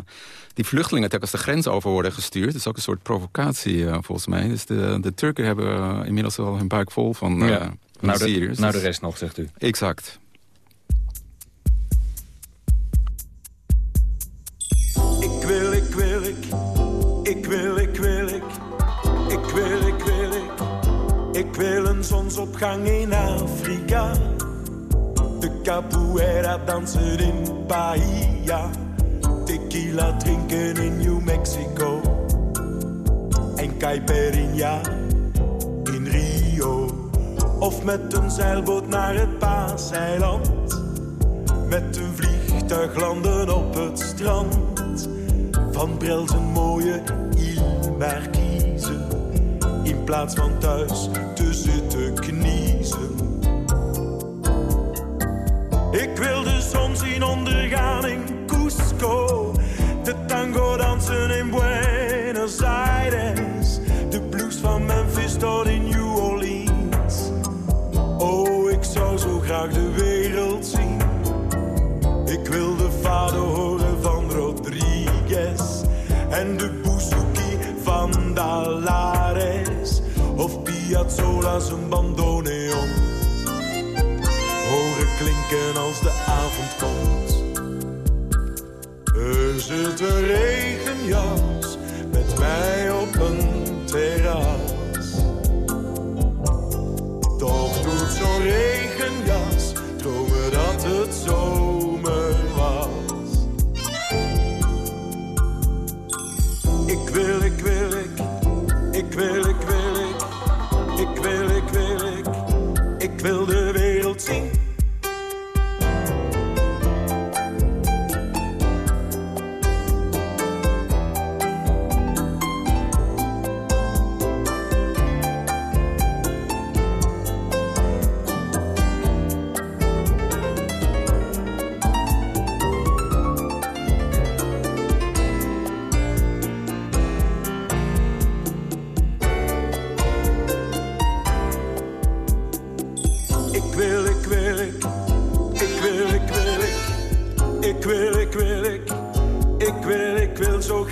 [SPEAKER 10] die vluchtelingen telkens de grens over worden gestuurd... dat is ook een soort provocatie eh, volgens mij. Dus de, de Turken hebben eh, inmiddels wel hun buik vol van, eh
[SPEAKER 13] Ja.
[SPEAKER 10] van
[SPEAKER 13] Nou, de,
[SPEAKER 10] Syriërs.
[SPEAKER 13] nou de rest nog, zegt u.
[SPEAKER 10] Exact.
[SPEAKER 14] Ik wil, ik wil, ik. Ik wil, ik wil, ik. Ik wil, ik wil, ik. Ik wil een zonsopgang in Afrika. De capoeira dansen in Bahia. Tequila drinken in New Mexico. En caipirinha in Rio. Of met een zeilboot naar het Paaseiland. Met een vliegtuig landen op het strand. Van Brel zijn mooie Ile Marquise. In plaats van thuis te zitten kniezen. Ik wil de zon zien ondergaan in Cusco. Dansen in Buenos Aires. De blues van Memphis tot in New Orleans. Oh, ik zou zo graag de wereld zien. Ik wil de vader horen van Rodriguez. En de bouzouki van Dalares. Of Piazzolla zijn bandoneon. Horen klinken als de avond komt. Er zit met mij op een terras. Toch doet zo'n regenjas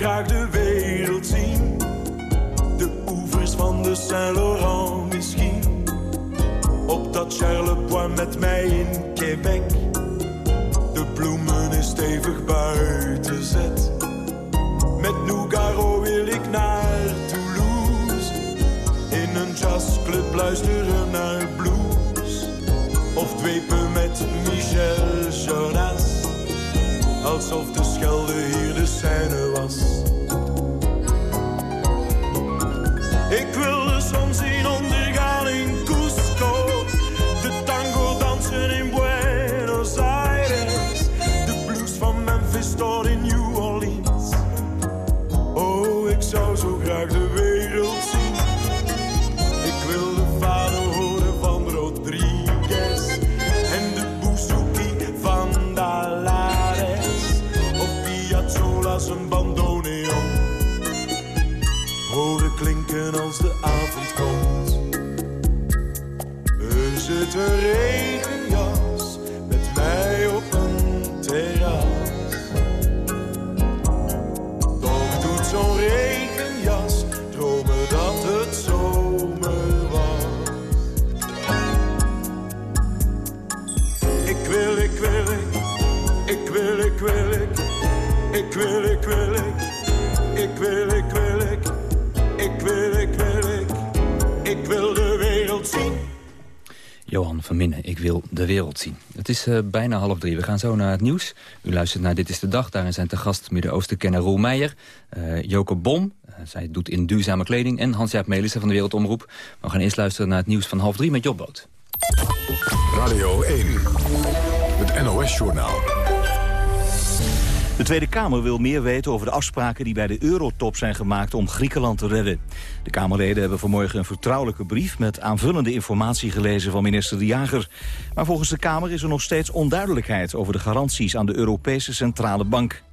[SPEAKER 14] graag de wereld zien. De oevers van de Saint-Laurent misschien. Op dat Charleroi met mij in Quebec. De bloemen is stevig buiten zet. Met Nougaro wil ik naar Toulouse. In een jazzclub luisteren naar blues. Of dwepen met Michel Jonas. Alsof de Schelde hier de Seine was.
[SPEAKER 6] Johan van Minnen, ik wil de wereld zien. Het is uh, bijna half drie. We gaan zo naar het nieuws. U luistert naar Dit is de Dag. Daarin zijn te gast Midden-Oosten-kenner Roel Meijer. Uh, Joke Bom, uh, zij doet in duurzame kleding. En Hans-Jaap Melissen van de Wereldomroep. We gaan eerst luisteren naar het nieuws van half drie met Jobboot.
[SPEAKER 1] Radio 1, het NOS-journaal.
[SPEAKER 2] De Tweede Kamer wil meer weten over de afspraken die bij de eurotop zijn gemaakt om Griekenland te redden. De Kamerleden hebben vanmorgen een vertrouwelijke brief met aanvullende informatie gelezen van minister De Jager. Maar volgens de Kamer is er nog steeds onduidelijkheid over de garanties aan de Europese Centrale Bank.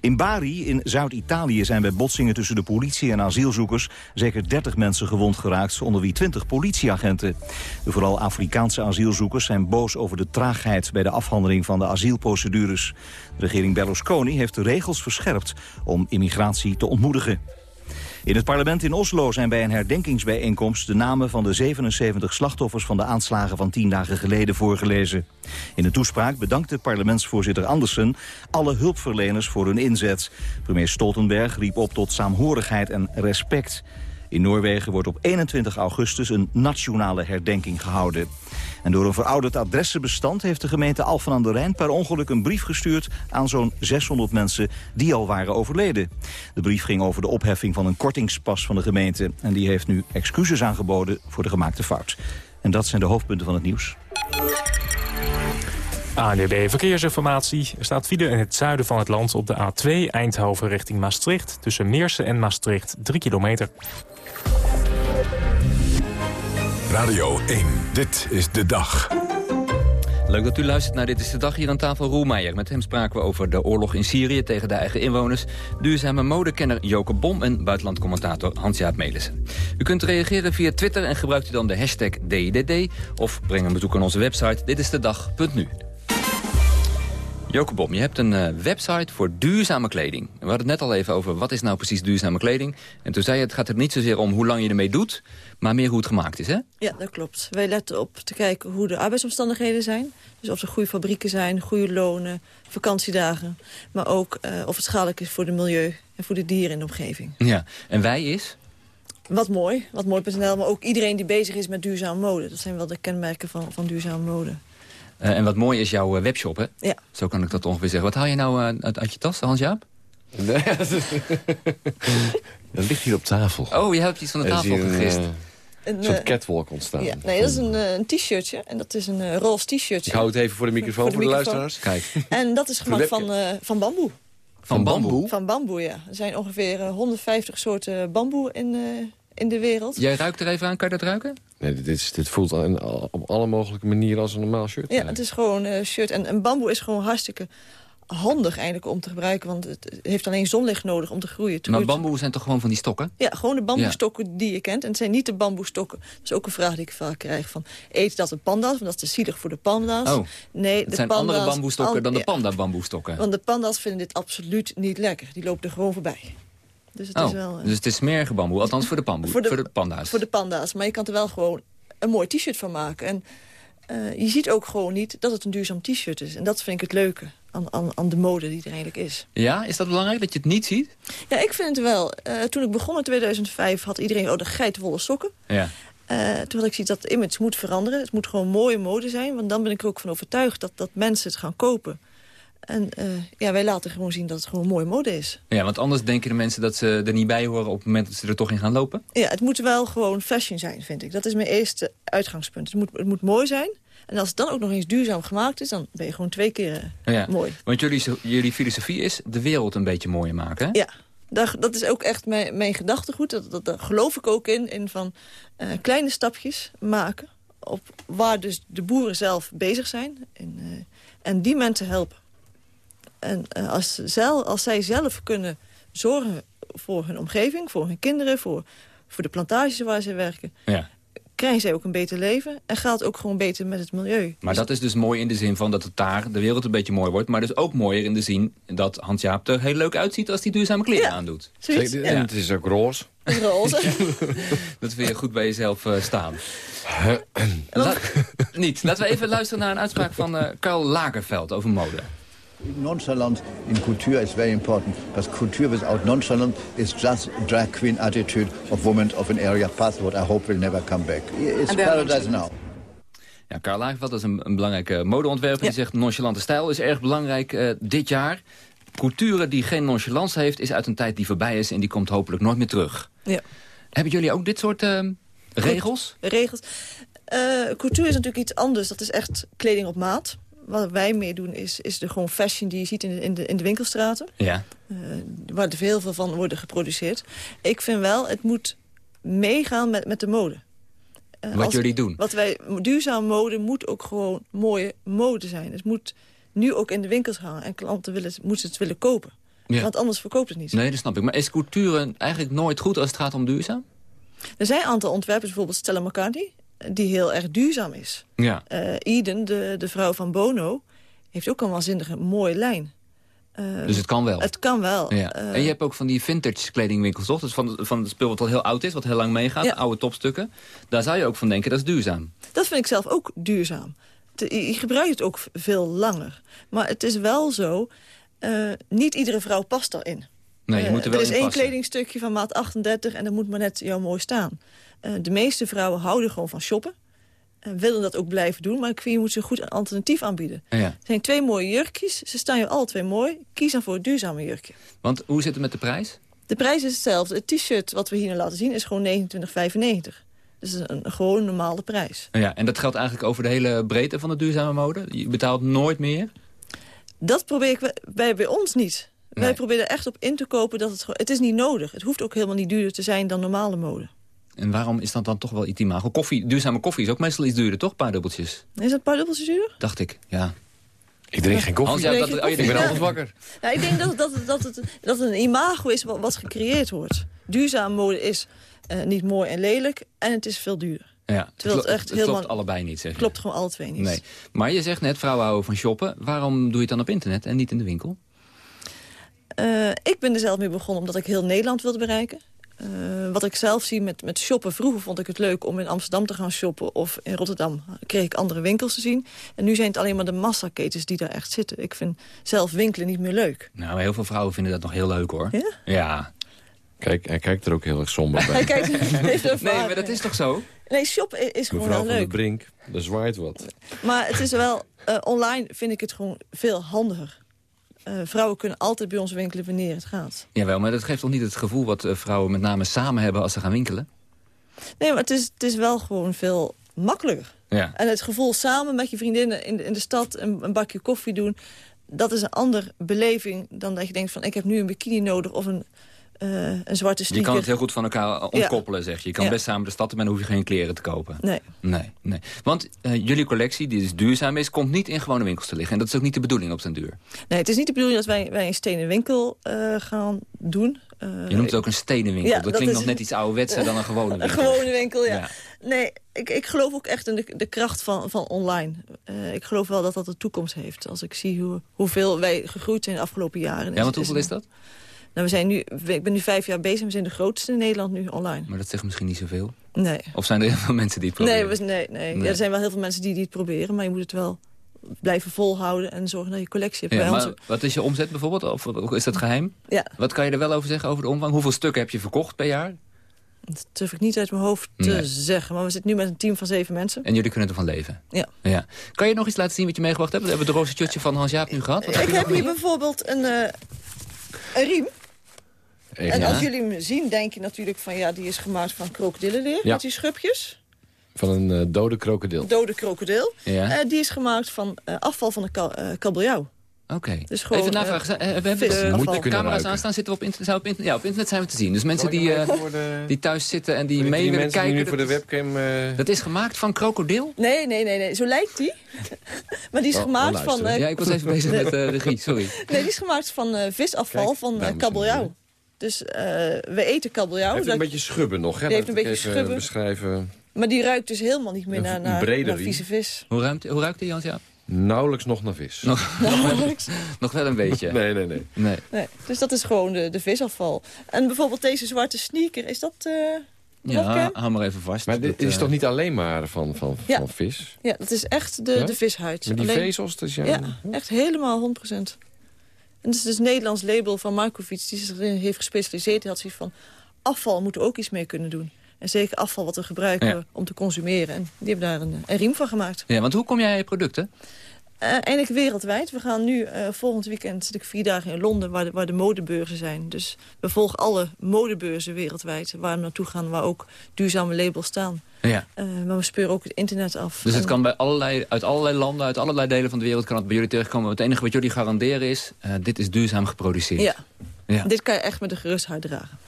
[SPEAKER 2] In Bari in Zuid-Italië zijn bij botsingen tussen de politie en asielzoekers zeker 30 mensen gewond geraakt, onder wie 20 politieagenten. De vooral Afrikaanse asielzoekers zijn boos over de traagheid bij de afhandeling van de asielprocedures. De regering Berlusconi heeft de regels verscherpt om immigratie te ontmoedigen. In het parlement in Oslo zijn bij een herdenkingsbijeenkomst... de namen van de 77 slachtoffers van de aanslagen van tien dagen geleden voorgelezen. In een toespraak bedankte parlementsvoorzitter Andersen... alle hulpverleners voor hun inzet. Premier Stoltenberg riep op tot saamhorigheid en respect. In Noorwegen wordt op 21 augustus een nationale herdenking gehouden. En door een verouderd adressenbestand heeft de gemeente Alphen aan de Rijn per ongeluk een brief gestuurd aan zo'n 600 mensen die al waren overleden. De brief ging over de opheffing van een kortingspas van de gemeente en die heeft nu excuses aangeboden voor de gemaakte fout. En dat zijn de hoofdpunten van het nieuws.
[SPEAKER 15] ANWB Verkeersinformatie. Er staat file in het zuiden van het land op de A2 Eindhoven richting Maastricht. Tussen Meersen en Maastricht 3 kilometer.
[SPEAKER 1] Radio 1, dit is de dag.
[SPEAKER 6] Leuk dat u luistert naar Dit is de Dag hier aan tafel Roel Meijer. Met hem spraken we over de oorlog in Syrië tegen de eigen inwoners... duurzame modekenner Joke Bom en buitenlandcommentator Hans-Jaap Melissen. U kunt reageren via Twitter en gebruikt u dan de hashtag DIDD... of breng een bezoek aan onze website ditistedag.nu. Joke Bom, je hebt een uh, website voor duurzame kleding. We hadden het net al even over wat is nou precies duurzame kleding. En toen zei je, het gaat er niet zozeer om hoe lang je ermee doet... maar meer hoe het gemaakt is, hè?
[SPEAKER 11] Ja, dat klopt. Wij letten op te kijken hoe de arbeidsomstandigheden zijn. Dus of er goede fabrieken zijn, goede lonen, vakantiedagen. Maar ook uh, of het schadelijk is voor het milieu en voor de dieren in de omgeving.
[SPEAKER 6] Ja, en wij is?
[SPEAKER 11] Wat mooi, wat mooi.nl, maar ook iedereen die bezig is met duurzame mode. Dat zijn wel de kenmerken van, van duurzame mode.
[SPEAKER 6] Uh, en wat mooi is jouw uh, webshop, hè?
[SPEAKER 11] Ja.
[SPEAKER 6] Zo kan ik dat ongeveer zeggen. Wat haal je nou uh, uit, uit, je tas, Hans-Jaap?
[SPEAKER 9] Nee, dat ligt hier op tafel.
[SPEAKER 6] Oh, je hebt iets van de tafel gegist.
[SPEAKER 9] Een soort catwalk ontstaan.
[SPEAKER 11] Ja, nee, dat is een, een t-shirtje. En dat is een roze t-shirtje.
[SPEAKER 9] Ik hou het even voor de microfoon voor de, voor de luisteraars.
[SPEAKER 6] Kijk.
[SPEAKER 11] En dat is gemaakt van, van bamboe.
[SPEAKER 6] Van bamboe?
[SPEAKER 11] Van bamboe, ja. Er zijn ongeveer 150 soorten bamboe in, in de wereld.
[SPEAKER 6] Jij ruikt er even aan, kan je dat ruiken?
[SPEAKER 9] Nee, dit, is, dit voelt aan, op alle mogelijke manieren als een normaal shirt.
[SPEAKER 11] Ja, het is gewoon een uh, shirt. En, en bamboe is gewoon hartstikke handig eigenlijk om te gebruiken. Want het heeft alleen zonlicht nodig om te groeien.
[SPEAKER 6] maar bamboe zijn toch gewoon van die stokken?
[SPEAKER 11] Ja, gewoon de bamboestokken ja. die je kent. En het zijn niet de bamboestokken. Dat is ook een vraag die ik vaak krijg. Van, eet dat een panda's? Want dat is te zielig voor de panda's.
[SPEAKER 6] Oh,
[SPEAKER 11] nee,
[SPEAKER 6] het zijn
[SPEAKER 11] panda's,
[SPEAKER 6] andere bamboestokken dan de panda-bamboestokken.
[SPEAKER 11] Want de panda's vinden dit absoluut niet lekker. Die lopen er gewoon voorbij. Dus het,
[SPEAKER 6] oh,
[SPEAKER 11] is wel, uh...
[SPEAKER 6] dus het is smerige bamboe, althans voor de, bamboe, voor, de, voor de panda's.
[SPEAKER 11] Voor de panda's, maar je kan er wel gewoon een mooi t-shirt van maken. En uh, je ziet ook gewoon niet dat het een duurzaam t-shirt is. En dat vind ik het leuke aan, aan, aan, de mode die er eigenlijk is.
[SPEAKER 6] Ja, is dat belangrijk dat je het niet ziet?
[SPEAKER 11] Ja, ik vind het wel. Uh, toen ik begon in 2005 had iedereen oh, de geitenwolle sokken.
[SPEAKER 6] Ja.
[SPEAKER 11] Uh, toen had ik ziet dat image moet veranderen. Het moet gewoon mooie mode zijn. Want dan ben ik er ook van overtuigd dat, dat mensen het gaan kopen. En uh, ja, wij laten gewoon zien dat het gewoon mooie mode is.
[SPEAKER 6] Ja, want anders denken de mensen dat ze er niet bij horen... op het moment dat ze er toch in gaan lopen?
[SPEAKER 11] Ja, het moet wel gewoon fashion zijn, vind ik. Dat is mijn eerste uitgangspunt. Het moet, het moet mooi zijn. En als het dan ook nog eens duurzaam gemaakt is... dan ben je gewoon twee keer uh,
[SPEAKER 6] ja,
[SPEAKER 11] mooi.
[SPEAKER 6] Want jullie, jullie filosofie is de wereld een beetje mooier maken, hè?
[SPEAKER 11] Ja. Dat, dat is ook echt mijn, mijn gedachtegoed. Dat, dat, daar geloof ik ook in. In van uh, kleine stapjes maken. Op waar dus de boeren zelf bezig zijn. En, en die mensen helpen. En uh, als, zelf, als zij zelf kunnen zorgen voor hun omgeving, voor hun kinderen... voor, voor de plantages waar ze werken...
[SPEAKER 6] Ja.
[SPEAKER 11] krijgen zij ook een beter leven en gaat het ook gewoon beter met het milieu.
[SPEAKER 6] Maar dus dat is dus mooi in de zin van dat het daar de wereld een beetje mooi wordt... maar dus ook mooier in de zin dat Hans-Jaap er heel leuk uitziet... als hij duurzame kleren
[SPEAKER 11] ja.
[SPEAKER 6] aandoet.
[SPEAKER 11] Zoiets, ja.
[SPEAKER 9] En het is ook roze.
[SPEAKER 11] Roze.
[SPEAKER 6] dat wil je goed bij jezelf uh, staan. La niet. Laten we even luisteren naar een uitspraak van uh, Karl Lagerfeld over mode.
[SPEAKER 16] Nonchalance in culture is very important because culture without nonchalance is just drag queen attitude of women of an area past what I hope will never come back. It's paradise now.
[SPEAKER 6] Ja, Karl Lagerfeld is een, een belangrijke modeontwerper. Die zegt nonchalante stijl is erg belangrijk uh, dit jaar. Cultuur die geen nonchalance heeft is uit een tijd die voorbij is... en die komt hopelijk nooit meer terug.
[SPEAKER 11] Ja.
[SPEAKER 6] Hebben jullie ook dit soort uh, regels?
[SPEAKER 11] Regels. Uh, cultuur is natuurlijk iets anders. Dat is echt kleding op maat. Wat wij meer doen is, is de gewoon fashion die je ziet in de, in de, in de winkelstraten.
[SPEAKER 6] Ja.
[SPEAKER 11] Uh, waar er veel van worden geproduceerd. Ik vind wel, het moet meegaan met, met de mode.
[SPEAKER 6] Uh, wat jullie doen?
[SPEAKER 11] Wat wij, duurzaam mode moet ook gewoon mooie mode zijn. Het moet nu ook in de winkels hangen. En klanten willen, moeten het willen kopen. Ja. Want anders verkoopt het niet.
[SPEAKER 6] Nee, dat snap ik. Maar is cultuur eigenlijk nooit goed als het gaat om duurzaam?
[SPEAKER 11] Er zijn een aantal ontwerpers, bijvoorbeeld Stella McCartney... die heel erg duurzaam is.
[SPEAKER 6] Ja.
[SPEAKER 11] Uh, Eden, de, de vrouw van Bono, heeft ook een waanzinnige mooie lijn.
[SPEAKER 6] Uh, dus het kan wel?
[SPEAKER 11] Het kan wel.
[SPEAKER 6] Ja. Uh, en je hebt ook van die vintage kledingwinkels, toch? Dus van, van het spul wat al heel oud is, wat heel lang meegaat. Ja. Oude topstukken. Daar zou je ook van denken, dat is duurzaam.
[SPEAKER 11] Dat vind ik zelf ook duurzaam. Je gebruikt het ook veel langer. Maar het is wel zo, uh, niet iedere vrouw past daarin.
[SPEAKER 6] Nee, je moet er wel
[SPEAKER 11] er is één kledingstukje van maat 38 en dat moet maar net jou mooi staan. Uh, de meeste vrouwen houden gewoon van shoppen. En willen dat ook blijven doen, maar ik vind je moet ze goed een alternatief aanbieden.
[SPEAKER 6] Ja.
[SPEAKER 11] Er zijn twee mooie jurkjes, ze staan je alle twee mooi. Kies dan voor het duurzame jurkje.
[SPEAKER 6] Want hoe zit het met de prijs?
[SPEAKER 11] De prijs is hetzelfde. Het t-shirt wat we hier nu laten zien is gewoon 29,95. Dus een, een gewoon normale prijs.
[SPEAKER 6] Ja, en dat geldt eigenlijk over de hele breedte van de duurzame mode? Je betaalt nooit meer?
[SPEAKER 11] Dat probeer ik bij, bij ons niet. Nee. Wij proberen er echt op in te kopen dat het. Het is niet nodig. Het hoeft ook helemaal niet duurder te zijn dan normale mode.
[SPEAKER 6] En waarom is dat dan toch wel iets imago? Koffie, duurzame koffie is ook meestal iets duurder, toch? Een paar dubbeltjes.
[SPEAKER 11] Is dat een paar dubbeltjes duurder?
[SPEAKER 6] Dacht ik, ja.
[SPEAKER 9] Ik drink geen koffie.
[SPEAKER 6] Hans, ja, dat, oh,
[SPEAKER 9] ik ben altijd wakker.
[SPEAKER 11] Nou, ik denk dat, dat, dat, het, dat het een imago is wat, wat gecreëerd wordt. Duurzame mode is uh, niet mooi en lelijk en het is veel duurder.
[SPEAKER 6] Ja, het,
[SPEAKER 11] het, echt
[SPEAKER 6] het klopt allebei niet, zeg je.
[SPEAKER 11] Klopt gewoon alle twee niet.
[SPEAKER 6] Nee. Maar je zegt net, vrouwen houden van shoppen. Waarom doe je het dan op internet en niet in de winkel?
[SPEAKER 11] Uh, ik ben er zelf mee begonnen omdat ik heel Nederland wilde bereiken. Uh, wat ik zelf zie met, met shoppen. Vroeger vond ik het leuk om in Amsterdam te gaan shoppen. Of in Rotterdam kreeg ik andere winkels te zien. En nu zijn het alleen maar de massaketens die daar echt zitten. Ik vind zelf winkelen niet meer leuk.
[SPEAKER 6] Nou, heel veel vrouwen vinden dat nog heel leuk, hoor.
[SPEAKER 11] Ja?
[SPEAKER 6] Ja.
[SPEAKER 9] Kijk, hij kijkt er ook heel erg somber bij.
[SPEAKER 11] hij kijkt, heeft
[SPEAKER 6] nee, maar dat is toch zo?
[SPEAKER 11] Nee, shoppen is gewoon
[SPEAKER 9] Mevrouw
[SPEAKER 11] wel leuk.
[SPEAKER 9] van de Brink, er zwaait wat.
[SPEAKER 11] Maar het is wel... Uh, online vind ik het gewoon veel handiger. Uh, vrouwen kunnen altijd bij ons winkelen wanneer het gaat.
[SPEAKER 6] Jawel, maar dat geeft toch niet het gevoel wat uh, vrouwen met name samen hebben als ze gaan winkelen?
[SPEAKER 11] Nee, maar het is, het is wel gewoon veel makkelijker.
[SPEAKER 6] Ja.
[SPEAKER 11] En het gevoel samen met je vriendinnen in de, in de stad een, een bakje koffie doen... dat is een andere beleving dan dat je denkt van... ik heb nu een bikini nodig of een, uh, een zwarte sneaker.
[SPEAKER 6] Je kan het heel goed van elkaar ontkoppelen, ja. zeg je. Je kan
[SPEAKER 11] ja.
[SPEAKER 6] best samen de stad in, maar dan hoef je geen kleren te kopen.
[SPEAKER 11] Nee.
[SPEAKER 6] Nee, nee. Want uh, jullie collectie, die dus duurzaam is... komt niet in gewone winkels te liggen. En dat is ook niet de bedoeling op zijn duur.
[SPEAKER 11] Nee, het is niet de bedoeling dat wij, wij een stenen winkel uh, gaan doen.
[SPEAKER 6] je noemt het ook een stenen winkel. Ja, dat, dat klinkt nog net iets ouderwetser dan een gewone winkel.
[SPEAKER 11] Een gewone winkel, ja. Nee, ik, ik geloof ook echt in de, de kracht van, van online. Ik geloof wel dat dat de toekomst heeft. Als ik zie hoe, hoeveel wij gegroeid zijn de afgelopen jaren.
[SPEAKER 6] Ja, want hoeveel is dat?
[SPEAKER 11] Nou, we zijn nu, ik ben nu vijf jaar bezig en we zijn de grootste in Nederland nu online.
[SPEAKER 6] Maar dat zegt misschien niet zoveel?
[SPEAKER 11] Nee.
[SPEAKER 6] Of zijn er heel veel mensen die het
[SPEAKER 11] nee,
[SPEAKER 6] proberen?
[SPEAKER 11] nee, nee, nee. Ja, er zijn wel heel veel mensen die, die het proberen, maar je moet het wel blijven volhouden en zorgen dat je collectie hebt.
[SPEAKER 6] Ja,
[SPEAKER 11] bij
[SPEAKER 6] maar
[SPEAKER 11] ons.
[SPEAKER 6] wat is je omzet bijvoorbeeld? Of is dat geheim?
[SPEAKER 11] Ja.
[SPEAKER 6] Wat kan je er wel over zeggen over de omvang? Hoeveel stukken heb je verkocht per jaar?
[SPEAKER 11] Dat durf ik niet uit mijn hoofd te
[SPEAKER 6] Nee.
[SPEAKER 11] zeggen. Maar we zitten nu met een team van zeven mensen.
[SPEAKER 6] En jullie kunnen ervan leven?
[SPEAKER 11] Ja.
[SPEAKER 6] ja. Kan je nog iets laten zien wat je meegebracht hebt? We hebben het roze shirtje van Hans-Jaap nu gehad. Wat
[SPEAKER 11] Ik
[SPEAKER 6] je
[SPEAKER 11] heb hier bijvoorbeeld een, eh, een riem.
[SPEAKER 9] Even
[SPEAKER 11] En als jullie hem zien, denk je natuurlijk van... ja, die is gemaakt van krokodillenleer,
[SPEAKER 9] Ja.
[SPEAKER 11] met die schubjes.
[SPEAKER 9] Van een eh, dode krokodil.
[SPEAKER 11] Dode krokodil.
[SPEAKER 6] Ja.
[SPEAKER 11] Eh, die is gemaakt van eh, afval van de ka eh, kabeljauw.
[SPEAKER 6] Oké.
[SPEAKER 11] Dus gewoon,
[SPEAKER 6] Even navragen. we hebben
[SPEAKER 11] vis-
[SPEAKER 6] de camera's
[SPEAKER 9] ruiken.
[SPEAKER 6] aanstaan. Zitten we op internet? Zijn we op internet? Ja, op internet zijn we te zien. Dus mensen die,
[SPEAKER 9] de-
[SPEAKER 6] die thuis zitten en die
[SPEAKER 9] de
[SPEAKER 6] mee willen
[SPEAKER 9] mensen die
[SPEAKER 6] kijken.
[SPEAKER 9] nu voor de
[SPEAKER 6] dat, is,
[SPEAKER 9] webcam...
[SPEAKER 6] dat is gemaakt van krokodil?
[SPEAKER 11] Nee, nee, nee, nee. Zo lijkt die. maar die is
[SPEAKER 9] Oh,
[SPEAKER 11] gemaakt
[SPEAKER 9] wel
[SPEAKER 11] van... eh,
[SPEAKER 6] Ja, ik was even bezig met eh, regie, sorry.
[SPEAKER 11] Nee, die is gemaakt van eh, visafval
[SPEAKER 9] Kijk,
[SPEAKER 11] van eh, kabeljauw. Dus eh, we eten kabeljauw.
[SPEAKER 9] Heeft een beetje schubben nog, hè?
[SPEAKER 11] Die heeft een beetje schubben.
[SPEAKER 9] beschrijven.
[SPEAKER 11] Maar die ruikt dus helemaal niet meer naar,
[SPEAKER 9] een
[SPEAKER 11] naar, naar vieze vis.
[SPEAKER 6] Hoe ruikt, hoe ruikt die, Jans? Ja?
[SPEAKER 9] Nauwelijks nog naar vis.
[SPEAKER 6] Nog, nog, wel, nog wel een beetje.
[SPEAKER 9] Nee, nee, nee.
[SPEAKER 6] Nee.
[SPEAKER 11] Nee, dus dat is gewoon de, de visafval. En bijvoorbeeld deze zwarte sneaker, is dat... eh
[SPEAKER 6] Ja, hou maar even vast.
[SPEAKER 9] Maar dit
[SPEAKER 6] Dat,
[SPEAKER 9] is
[SPEAKER 6] eh,
[SPEAKER 9] toch niet alleen maar van, van,
[SPEAKER 11] Ja.
[SPEAKER 9] van vis?
[SPEAKER 11] Ja, dat is echt de,
[SPEAKER 9] Ja?
[SPEAKER 11] de vishuid.
[SPEAKER 9] Met die
[SPEAKER 11] Alleen-
[SPEAKER 9] vezels? Dus ja,
[SPEAKER 11] Ja, echt helemaal 100%. En dat is dus het Nederlands label van Markovic, die zich erin heeft gespecialiseerd. Die had zoiets van, afval moeten ook iets mee kunnen doen. En zeker afval wat we gebruiken
[SPEAKER 6] Ja.
[SPEAKER 11] om te consumeren. En die hebben daar een, een riem van gemaakt.
[SPEAKER 6] Ja, want hoe kom jij aan je producten?
[SPEAKER 11] Eigenlijk wereldwijd. We gaan nu, eh, volgend weekend zit ik vier dagen in Londen... waar de, waar de modebeurzen zijn. Dus we volgen alle modebeurzen wereldwijd... waar we naartoe gaan, waar ook duurzame labels staan.
[SPEAKER 6] Ja.
[SPEAKER 11] Eh, maar we speuren ook het internet af.
[SPEAKER 6] Dus het
[SPEAKER 11] En-
[SPEAKER 6] kan bij allerlei, uit allerlei landen, uit allerlei delen van de wereld... kan het bij jullie terechtkomen. Het enige wat jullie garanderen is, dit is duurzaam geproduceerd.
[SPEAKER 11] Ja.
[SPEAKER 6] Ja.
[SPEAKER 11] Dit kan je echt met een gerust hart dragen.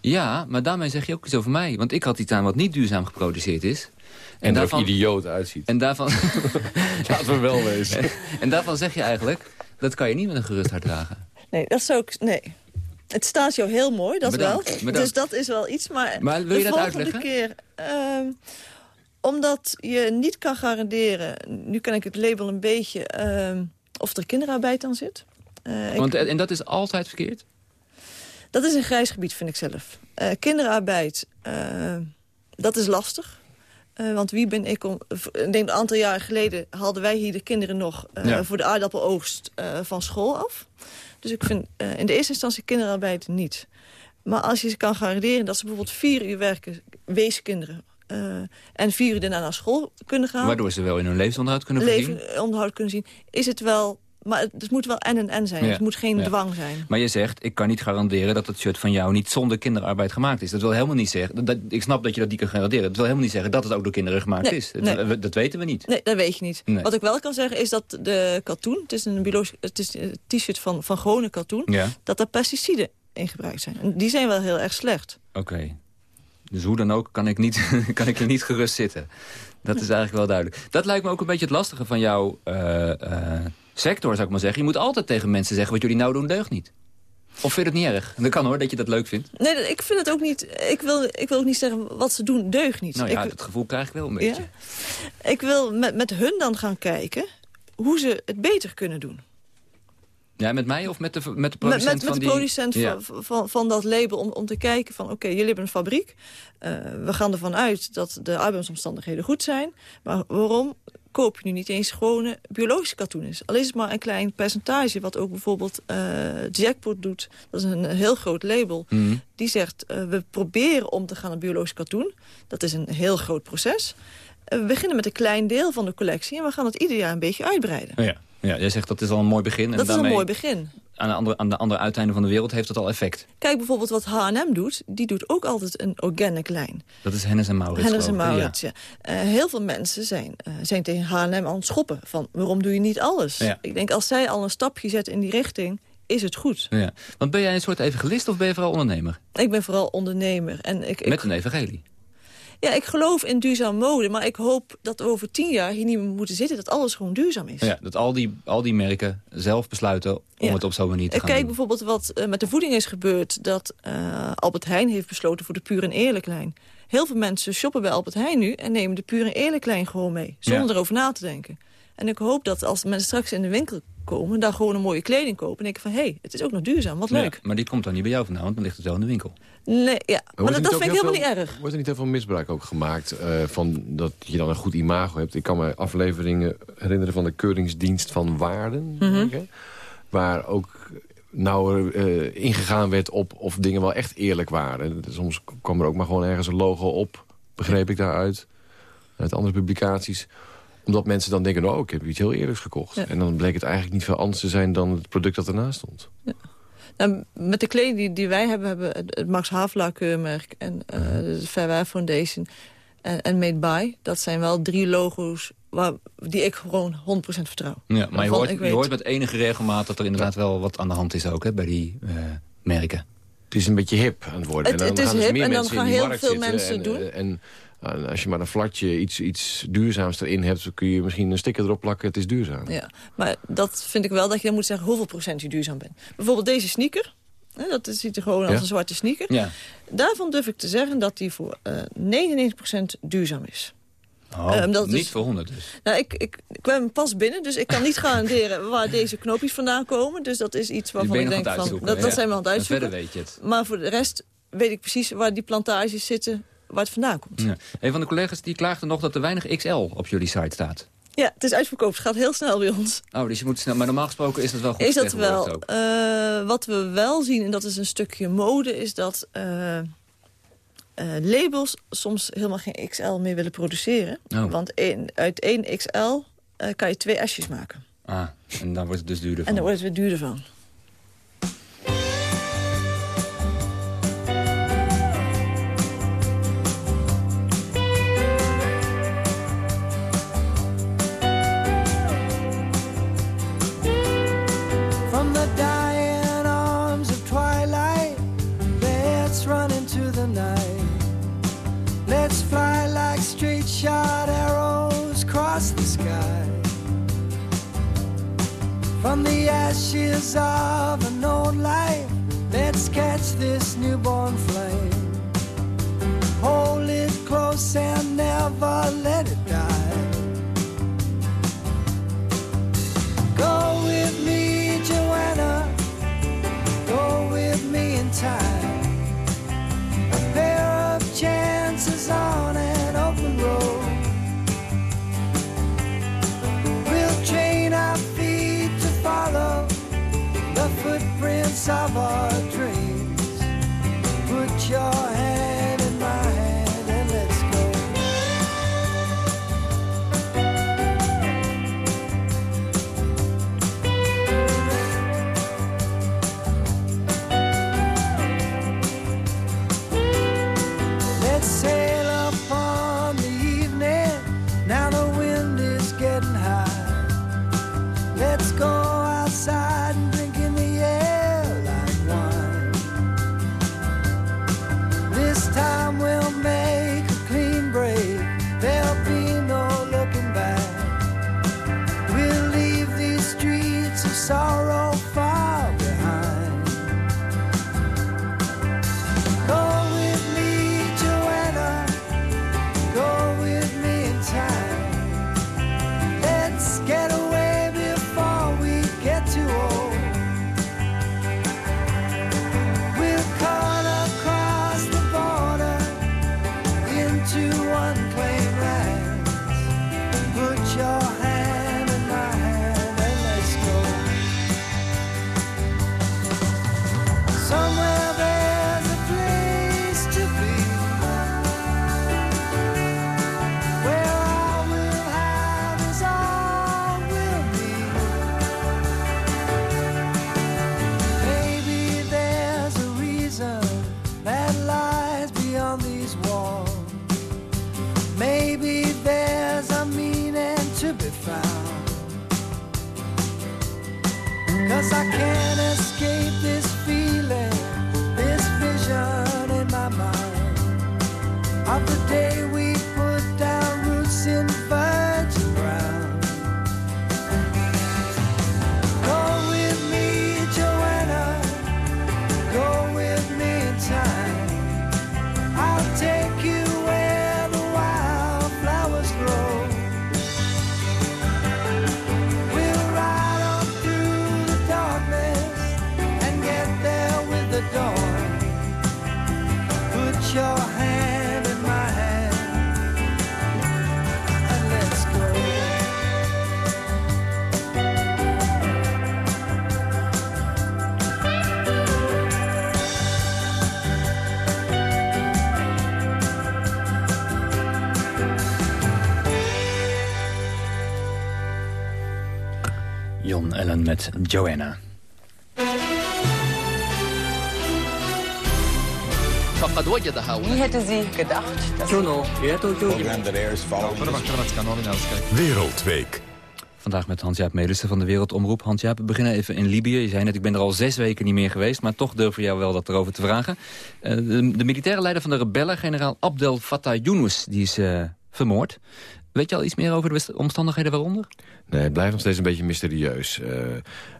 [SPEAKER 6] Ja, maar daarmee zeg je ook iets over mij. Want ik had iets aan wat niet duurzaam geproduceerd is.
[SPEAKER 9] En er ook idioot uitziet.
[SPEAKER 6] En daarvan...
[SPEAKER 9] Laten we wel wezen.
[SPEAKER 6] en daarvan zeg je eigenlijk, dat kan je niet met een gerust hart dragen.
[SPEAKER 11] Nee, dat zou ik... Nee. Het staat jou heel mooi, dat
[SPEAKER 6] Bedankt,
[SPEAKER 11] wel.
[SPEAKER 6] bedankt.
[SPEAKER 11] Dus dat is wel iets. Maar,
[SPEAKER 6] Maar wil je
[SPEAKER 11] de
[SPEAKER 6] dat
[SPEAKER 11] volgende
[SPEAKER 6] uitleggen?
[SPEAKER 11] keer... ehm, omdat je niet kan garanderen... Nu kan ik het label een beetje... ehm, of er kinderarbeid aan zit. Eh, ik-
[SPEAKER 6] Want, en dat is altijd verkeerd?
[SPEAKER 11] Dat is een grijs gebied, vind ik zelf. Eh, kinderarbeid, eh, dat is lastig. Eh, want wie ben ik om... Ik denk een aantal jaren geleden hadden wij hier de kinderen nog... eh,
[SPEAKER 6] Ja.
[SPEAKER 11] voor de aardappeloogst eh, van school af. Dus ik vind in de eerste instantie kinderarbeid niet. Maar als je ze kan garanderen dat ze bijvoorbeeld vier uur werken... weeskinderen... eh, en vier uur daarna naar school kunnen gaan...
[SPEAKER 6] Waardoor ze wel in hun levensonderhoud kunnen voorzien?
[SPEAKER 11] leven onderhoud kunnen zien... is het wel... Maar het, het moet wel en en en zijn.
[SPEAKER 6] Ja.
[SPEAKER 11] Het moet geen
[SPEAKER 6] Ja.
[SPEAKER 11] dwang zijn.
[SPEAKER 6] Maar je zegt, ik kan niet garanderen dat het shirt van jou niet zonder kinderarbeid gemaakt is. Dat wil helemaal niet zeggen, dat, ik snap dat je dat niet kan garanderen. Dat wil helemaal niet zeggen dat het ook door kinderen gemaakt
[SPEAKER 11] Nee,
[SPEAKER 6] is. Dat,
[SPEAKER 11] nee.
[SPEAKER 6] we- dat weten we niet.
[SPEAKER 11] Nee, dat weet je niet.
[SPEAKER 6] Nee.
[SPEAKER 11] Wat ik wel kan zeggen is dat de katoen, het is een biologisch, t-shirt van, van gewone katoen,
[SPEAKER 6] Ja.
[SPEAKER 11] dat er pesticiden in gebruikt zijn. En die zijn wel heel erg slecht.
[SPEAKER 6] Oké. Dus hoe dan ook kan ik, niet, kan ik hier niet gerust zitten. Dat is eigenlijk wel duidelijk. Dat lijkt me ook een beetje het lastige van jouw eh, eh, sector, zou ik maar zeggen. Je moet altijd tegen mensen zeggen, wat jullie nou doen deugt niet. Of vind je het niet erg? Dat kan hoor, dat je dat leuk vindt.
[SPEAKER 11] Nee, ik vind het ook niet. Ik wil, ik wil ook niet zeggen wat ze doen deugt niet.
[SPEAKER 6] Nou ja,
[SPEAKER 11] ik,
[SPEAKER 6] het gevoel krijg ik wel een
[SPEAKER 11] ja?
[SPEAKER 6] beetje.
[SPEAKER 11] ik wil met, met hun dan gaan kijken hoe ze het beter kunnen doen.
[SPEAKER 6] Ja, met mij of met de, met de
[SPEAKER 11] Met,
[SPEAKER 6] producent
[SPEAKER 11] met, met
[SPEAKER 6] van
[SPEAKER 11] de
[SPEAKER 6] die...
[SPEAKER 11] producent
[SPEAKER 6] Ja.
[SPEAKER 11] van, van, van dat label om, om te kijken van... oké, jullie hebben een fabriek. Eh, we gaan ervan uit dat de arbeidsomstandigheden goed zijn. Maar waarom koop je nu niet eens gewone biologische katoen is? Al is het maar een klein percentage wat ook bijvoorbeeld eh, Jackpot doet. Dat is een heel groot label.
[SPEAKER 6] Mhm.
[SPEAKER 11] Die zegt, eh, we proberen om te gaan naar biologisch katoen. Dat is een heel groot proces. We beginnen met een klein deel van de collectie... en we gaan het ieder jaar een beetje uitbreiden.
[SPEAKER 6] Oh ja. Ja, jij zegt dat is al een mooi begin. En
[SPEAKER 11] dat is
[SPEAKER 6] daarmee,
[SPEAKER 11] een mooi begin.
[SPEAKER 6] Aan de, andere, aan de andere uiteinden van de wereld heeft dat al effect.
[SPEAKER 11] Kijk bijvoorbeeld wat H&M doet. Die doet ook altijd een organic lijn.
[SPEAKER 6] Dat is Hennis en Maurits.
[SPEAKER 11] Hennis en? Maurits, ja. Eh, heel veel mensen zijn, eh, zijn tegen H&M aan het schoppen. Van, waarom doe je niet alles?
[SPEAKER 6] Ja.
[SPEAKER 11] Ik denk, als zij al een stapje zetten in die richting, is het goed.
[SPEAKER 6] Ja. ja. Want ben jij een soort evangelist of ben je vooral ondernemer?
[SPEAKER 11] Ik ben vooral ondernemer. En ik, ik,
[SPEAKER 6] Met een evangelie.
[SPEAKER 11] Ja, ik geloof in duurzaam mode. Maar ik hoop dat we over tien jaar hier niet meer moeten zitten. Dat alles gewoon duurzaam is.
[SPEAKER 6] Ja, dat al die, al die merken zelf besluiten om
[SPEAKER 11] Ja.
[SPEAKER 6] het op zo'n manier te gaan
[SPEAKER 11] Kijk
[SPEAKER 6] doen.
[SPEAKER 11] bijvoorbeeld wat eh, met de voeding is gebeurd. Dat eh, Albert Heijn heeft besloten voor de puur en eerlijk lijn. Heel veel mensen shoppen bij Albert Heijn nu... en nemen de puur en eerlijk lijn gewoon mee. Zonder
[SPEAKER 6] Ja.
[SPEAKER 11] erover na te denken. En ik hoop dat als mensen straks in de winkel komen... daar gewoon een mooie kleding kopen... en denken van, hé, hey, het is ook nog duurzaam, wat leuk.
[SPEAKER 6] Ja, maar die komt dan niet bij jou vandaan, want dan ligt het wel in de winkel.
[SPEAKER 11] Nee, ja. Maar, dat, vind ik helemaal
[SPEAKER 9] veel-
[SPEAKER 11] niet erg.
[SPEAKER 9] Wordt er niet heel veel misbruik ook gemaakt eh, van dat je dan een goed imago hebt? Ik kan me afleveringen herinneren van de Keuringsdienst van Waarden.
[SPEAKER 11] Mhm.
[SPEAKER 9] denk ik, hè, Waar ook nauwer eh, ingegaan werd op of dingen wel echt eerlijk waren. Soms kwam er ook maar gewoon ergens een logo op, begreep ik daaruit. Uit andere publicaties omdat mensen dan denken, oh, ik heb iets heel eerlijks gekocht.
[SPEAKER 11] Ja.
[SPEAKER 9] En dan bleek het eigenlijk niet veel anders te zijn dan het product dat ernaast stond.
[SPEAKER 11] Nou, met de kleding die, die wij hebben, hebben het, het Max Havelaar keurmerk... en eh, de Fairwear Foundation en, en Made By. Dat zijn wel drie logo's waar, die ik gewoon 100% vertrouw.
[SPEAKER 6] Ja, maar je hoort, je met enige regelmaat dat er inderdaad wel wat aan de hand is ook hè, bij die eh, merken.
[SPEAKER 9] Het is een beetje hip aan het worden.
[SPEAKER 11] Het-
[SPEAKER 9] en
[SPEAKER 11] het
[SPEAKER 9] dan
[SPEAKER 11] is
[SPEAKER 9] gaan dus
[SPEAKER 11] hip
[SPEAKER 9] meer
[SPEAKER 11] en dan
[SPEAKER 9] mensen
[SPEAKER 11] gaan
[SPEAKER 9] in die
[SPEAKER 11] heel
[SPEAKER 9] markt
[SPEAKER 11] veel mensen
[SPEAKER 9] en,
[SPEAKER 11] doen.
[SPEAKER 9] eh, En, als je maar een flatje iets, iets duurzaams erin hebt... dan kun je misschien een sticker erop plakken, het is duurzaam.
[SPEAKER 11] Ja, maar dat vind ik wel dat je dan moet zeggen hoeveel procent je duurzaam bent. Bijvoorbeeld deze sneaker. Hè, dat ziet er gewoon als een zwarte sneaker.
[SPEAKER 6] Ja.
[SPEAKER 11] Daarvan durf ik te zeggen dat die voor eh 99% duurzaam is.
[SPEAKER 6] Oh,
[SPEAKER 11] het
[SPEAKER 6] niet
[SPEAKER 11] dus-
[SPEAKER 6] voor 100 dus.
[SPEAKER 11] Nou, ik, ik, ik kwam pas binnen, dus ik kan niet garanderen waar deze knoopjes vandaan komen. Dus dat is iets waarvan
[SPEAKER 6] je
[SPEAKER 11] ik denk van... Dat, dat zijn we aan het
[SPEAKER 6] En
[SPEAKER 11] uitzoeken.
[SPEAKER 6] verder weet je het.
[SPEAKER 11] Maar voor de rest weet ik precies waar die plantages zitten, waar het vandaan komt.
[SPEAKER 6] Ja. Een van de collega's die klaagde nog dat er weinig XL op jullie site staat.
[SPEAKER 17] Ja, het is uitverkoopt. Het gaat heel snel bij ons.
[SPEAKER 6] Oh, dus je moet snel... Maar normaal gesproken is dat wel goed
[SPEAKER 17] Is dat wel. Eh, wat we wel zien, en dat is een stukje mode... is dat eh, eh, labels soms helemaal geen XL meer willen produceren.
[SPEAKER 6] Oh.
[SPEAKER 17] Want in, uit één XL kan je twee S'jes maken.
[SPEAKER 6] Ah, en dan wordt het dus duurder
[SPEAKER 17] En
[SPEAKER 6] van.
[SPEAKER 17] daar wordt het weer duurder van.
[SPEAKER 6] Met Joanna.
[SPEAKER 18] Wie hätte sie gedacht?
[SPEAKER 1] Wereldweek.
[SPEAKER 6] Vandaag met Hans-Jaap Melissen van de Wereldomroep. Hans-Jaap, we beginnen even in Libië. Je zei net, ik ben er al zes weken niet meer geweest... maar toch durf ik jou wel dat erover te vragen. Eh, de, de militaire leider van de rebellen, generaal Abdel Fattah Yunus... die is eh, vermoord. Weet je al iets meer over de omstandigheden waaronder?
[SPEAKER 9] Nee, het blijft nog steeds een beetje mysterieus. Eh,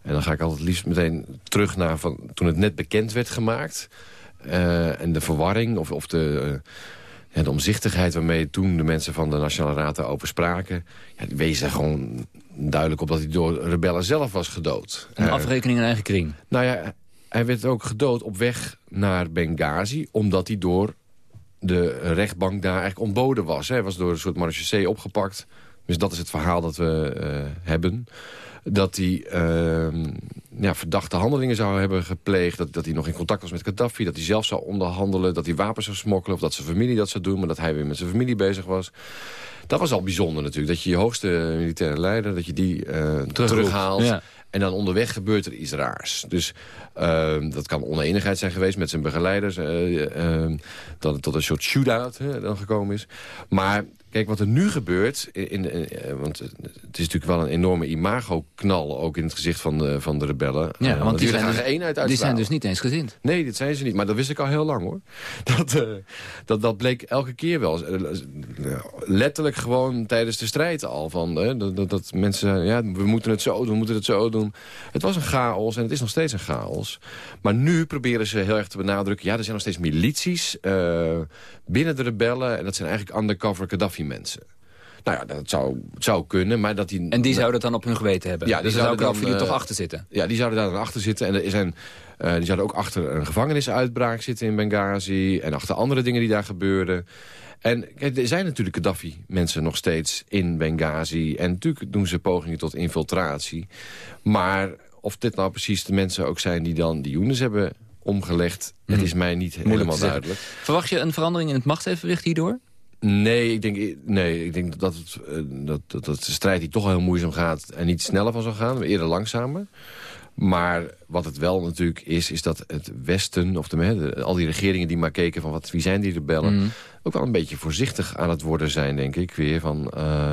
[SPEAKER 9] en dan ga ik altijd liefst meteen terug naar van, toen het net bekend werd gemaakt. Eh, en de verwarring of, of de, ja, de omzichtigheid waarmee toen de mensen van de Nationale Raad daarover spraken. Ja, die wezen er gewoon duidelijk op dat hij door rebellen zelf was gedood.
[SPEAKER 6] Een afrekening in eigen kring.
[SPEAKER 9] nou ja, hij werd ook gedood op weg naar Benghazi... omdat hij door de rechtbank daar eigenlijk ontboden was. Hij was door een soort marechaussee opgepakt Dus dat is het verhaal dat we eh, hebben. Dat hij ehm, ja, verdachte handelingen zou hebben gepleegd. Dat, dat hij nog in contact was met Gaddafi. Dat hij zelf zou onderhandelen. Dat hij wapens zou smokkelen. Of dat zijn familie dat zou doen. Maar dat hij weer met zijn familie bezig was. Dat was al bijzonder natuurlijk. Dat je je hoogste militaire leider, dat je die eh, terughaalt.
[SPEAKER 13] ja.
[SPEAKER 9] En dan onderweg gebeurt er iets raars. Dus ehm, dat kan oneenigheid zijn geweest met zijn begeleiders. ehm, dat het tot een soort shootout hè, dan gekomen is. Maar kijk, wat er nu gebeurt... In, in- eh, want het is natuurlijk wel een enorme imago-knal... ook in het gezicht van de, van de rebellen.
[SPEAKER 13] Ja,
[SPEAKER 9] Eh,
[SPEAKER 13] want die
[SPEAKER 9] er
[SPEAKER 13] zijn, dus,
[SPEAKER 9] één uit
[SPEAKER 13] die zijn dus niet eens gezind.
[SPEAKER 9] Nee, dat zijn ze niet. Maar dat wist ik al heel lang, hoor. Dat, eh, dat, dat bleek elke keer wel. Eh, Letterlijk gewoon tijdens de strijd al. Van, eh, dat, dat, dat mensen ja, we moeten het zo doen, we moeten het zo doen. Het was een chaos en het is nog steeds een chaos. Maar nu proberen ze heel erg te benadrukken... ja, er zijn nog steeds milities eh, binnen de rebellen... en dat zijn eigenlijk undercover Gaddafi-mensen. Nou ja, dat zou, zou kunnen, maar dat die...
[SPEAKER 13] En die zouden het dan op hun geweten hebben.
[SPEAKER 9] Ja,
[SPEAKER 13] dus daar zou
[SPEAKER 9] zouden
[SPEAKER 13] Gaddafi er
[SPEAKER 9] dan,
[SPEAKER 13] toch achter zitten.
[SPEAKER 9] Ja, die zouden daar dan achter zitten. En er zijn, eh, die zouden ook achter een gevangenisuitbraak zitten in Benghazi. En achter andere dingen die daar gebeuren. En kijk, er zijn natuurlijk Gaddafi-mensen nog steeds in Benghazi. En natuurlijk doen ze pogingen tot infiltratie. Maar of dit nou precies de mensen ook zijn die dan die Younes hebben omgelegd... het is mij niet
[SPEAKER 13] Moeilijk
[SPEAKER 9] helemaal duidelijk.
[SPEAKER 13] Verwacht je een verandering in het machtsevenwicht hierdoor?
[SPEAKER 9] Nee, ik denk, nee, ik denk dat, het, eh, dat, dat, dat de strijd die toch heel moeizaam gaat... en niet sneller van zal gaan, maar eerder langzamer. Maar wat het wel natuurlijk is, is dat het Westen... of de, al die regeringen die maar keken van wat, wie zijn die rebellen...
[SPEAKER 13] Mhm.
[SPEAKER 9] ook wel een beetje voorzichtig aan het worden zijn, denk ik, weer. Van, eh,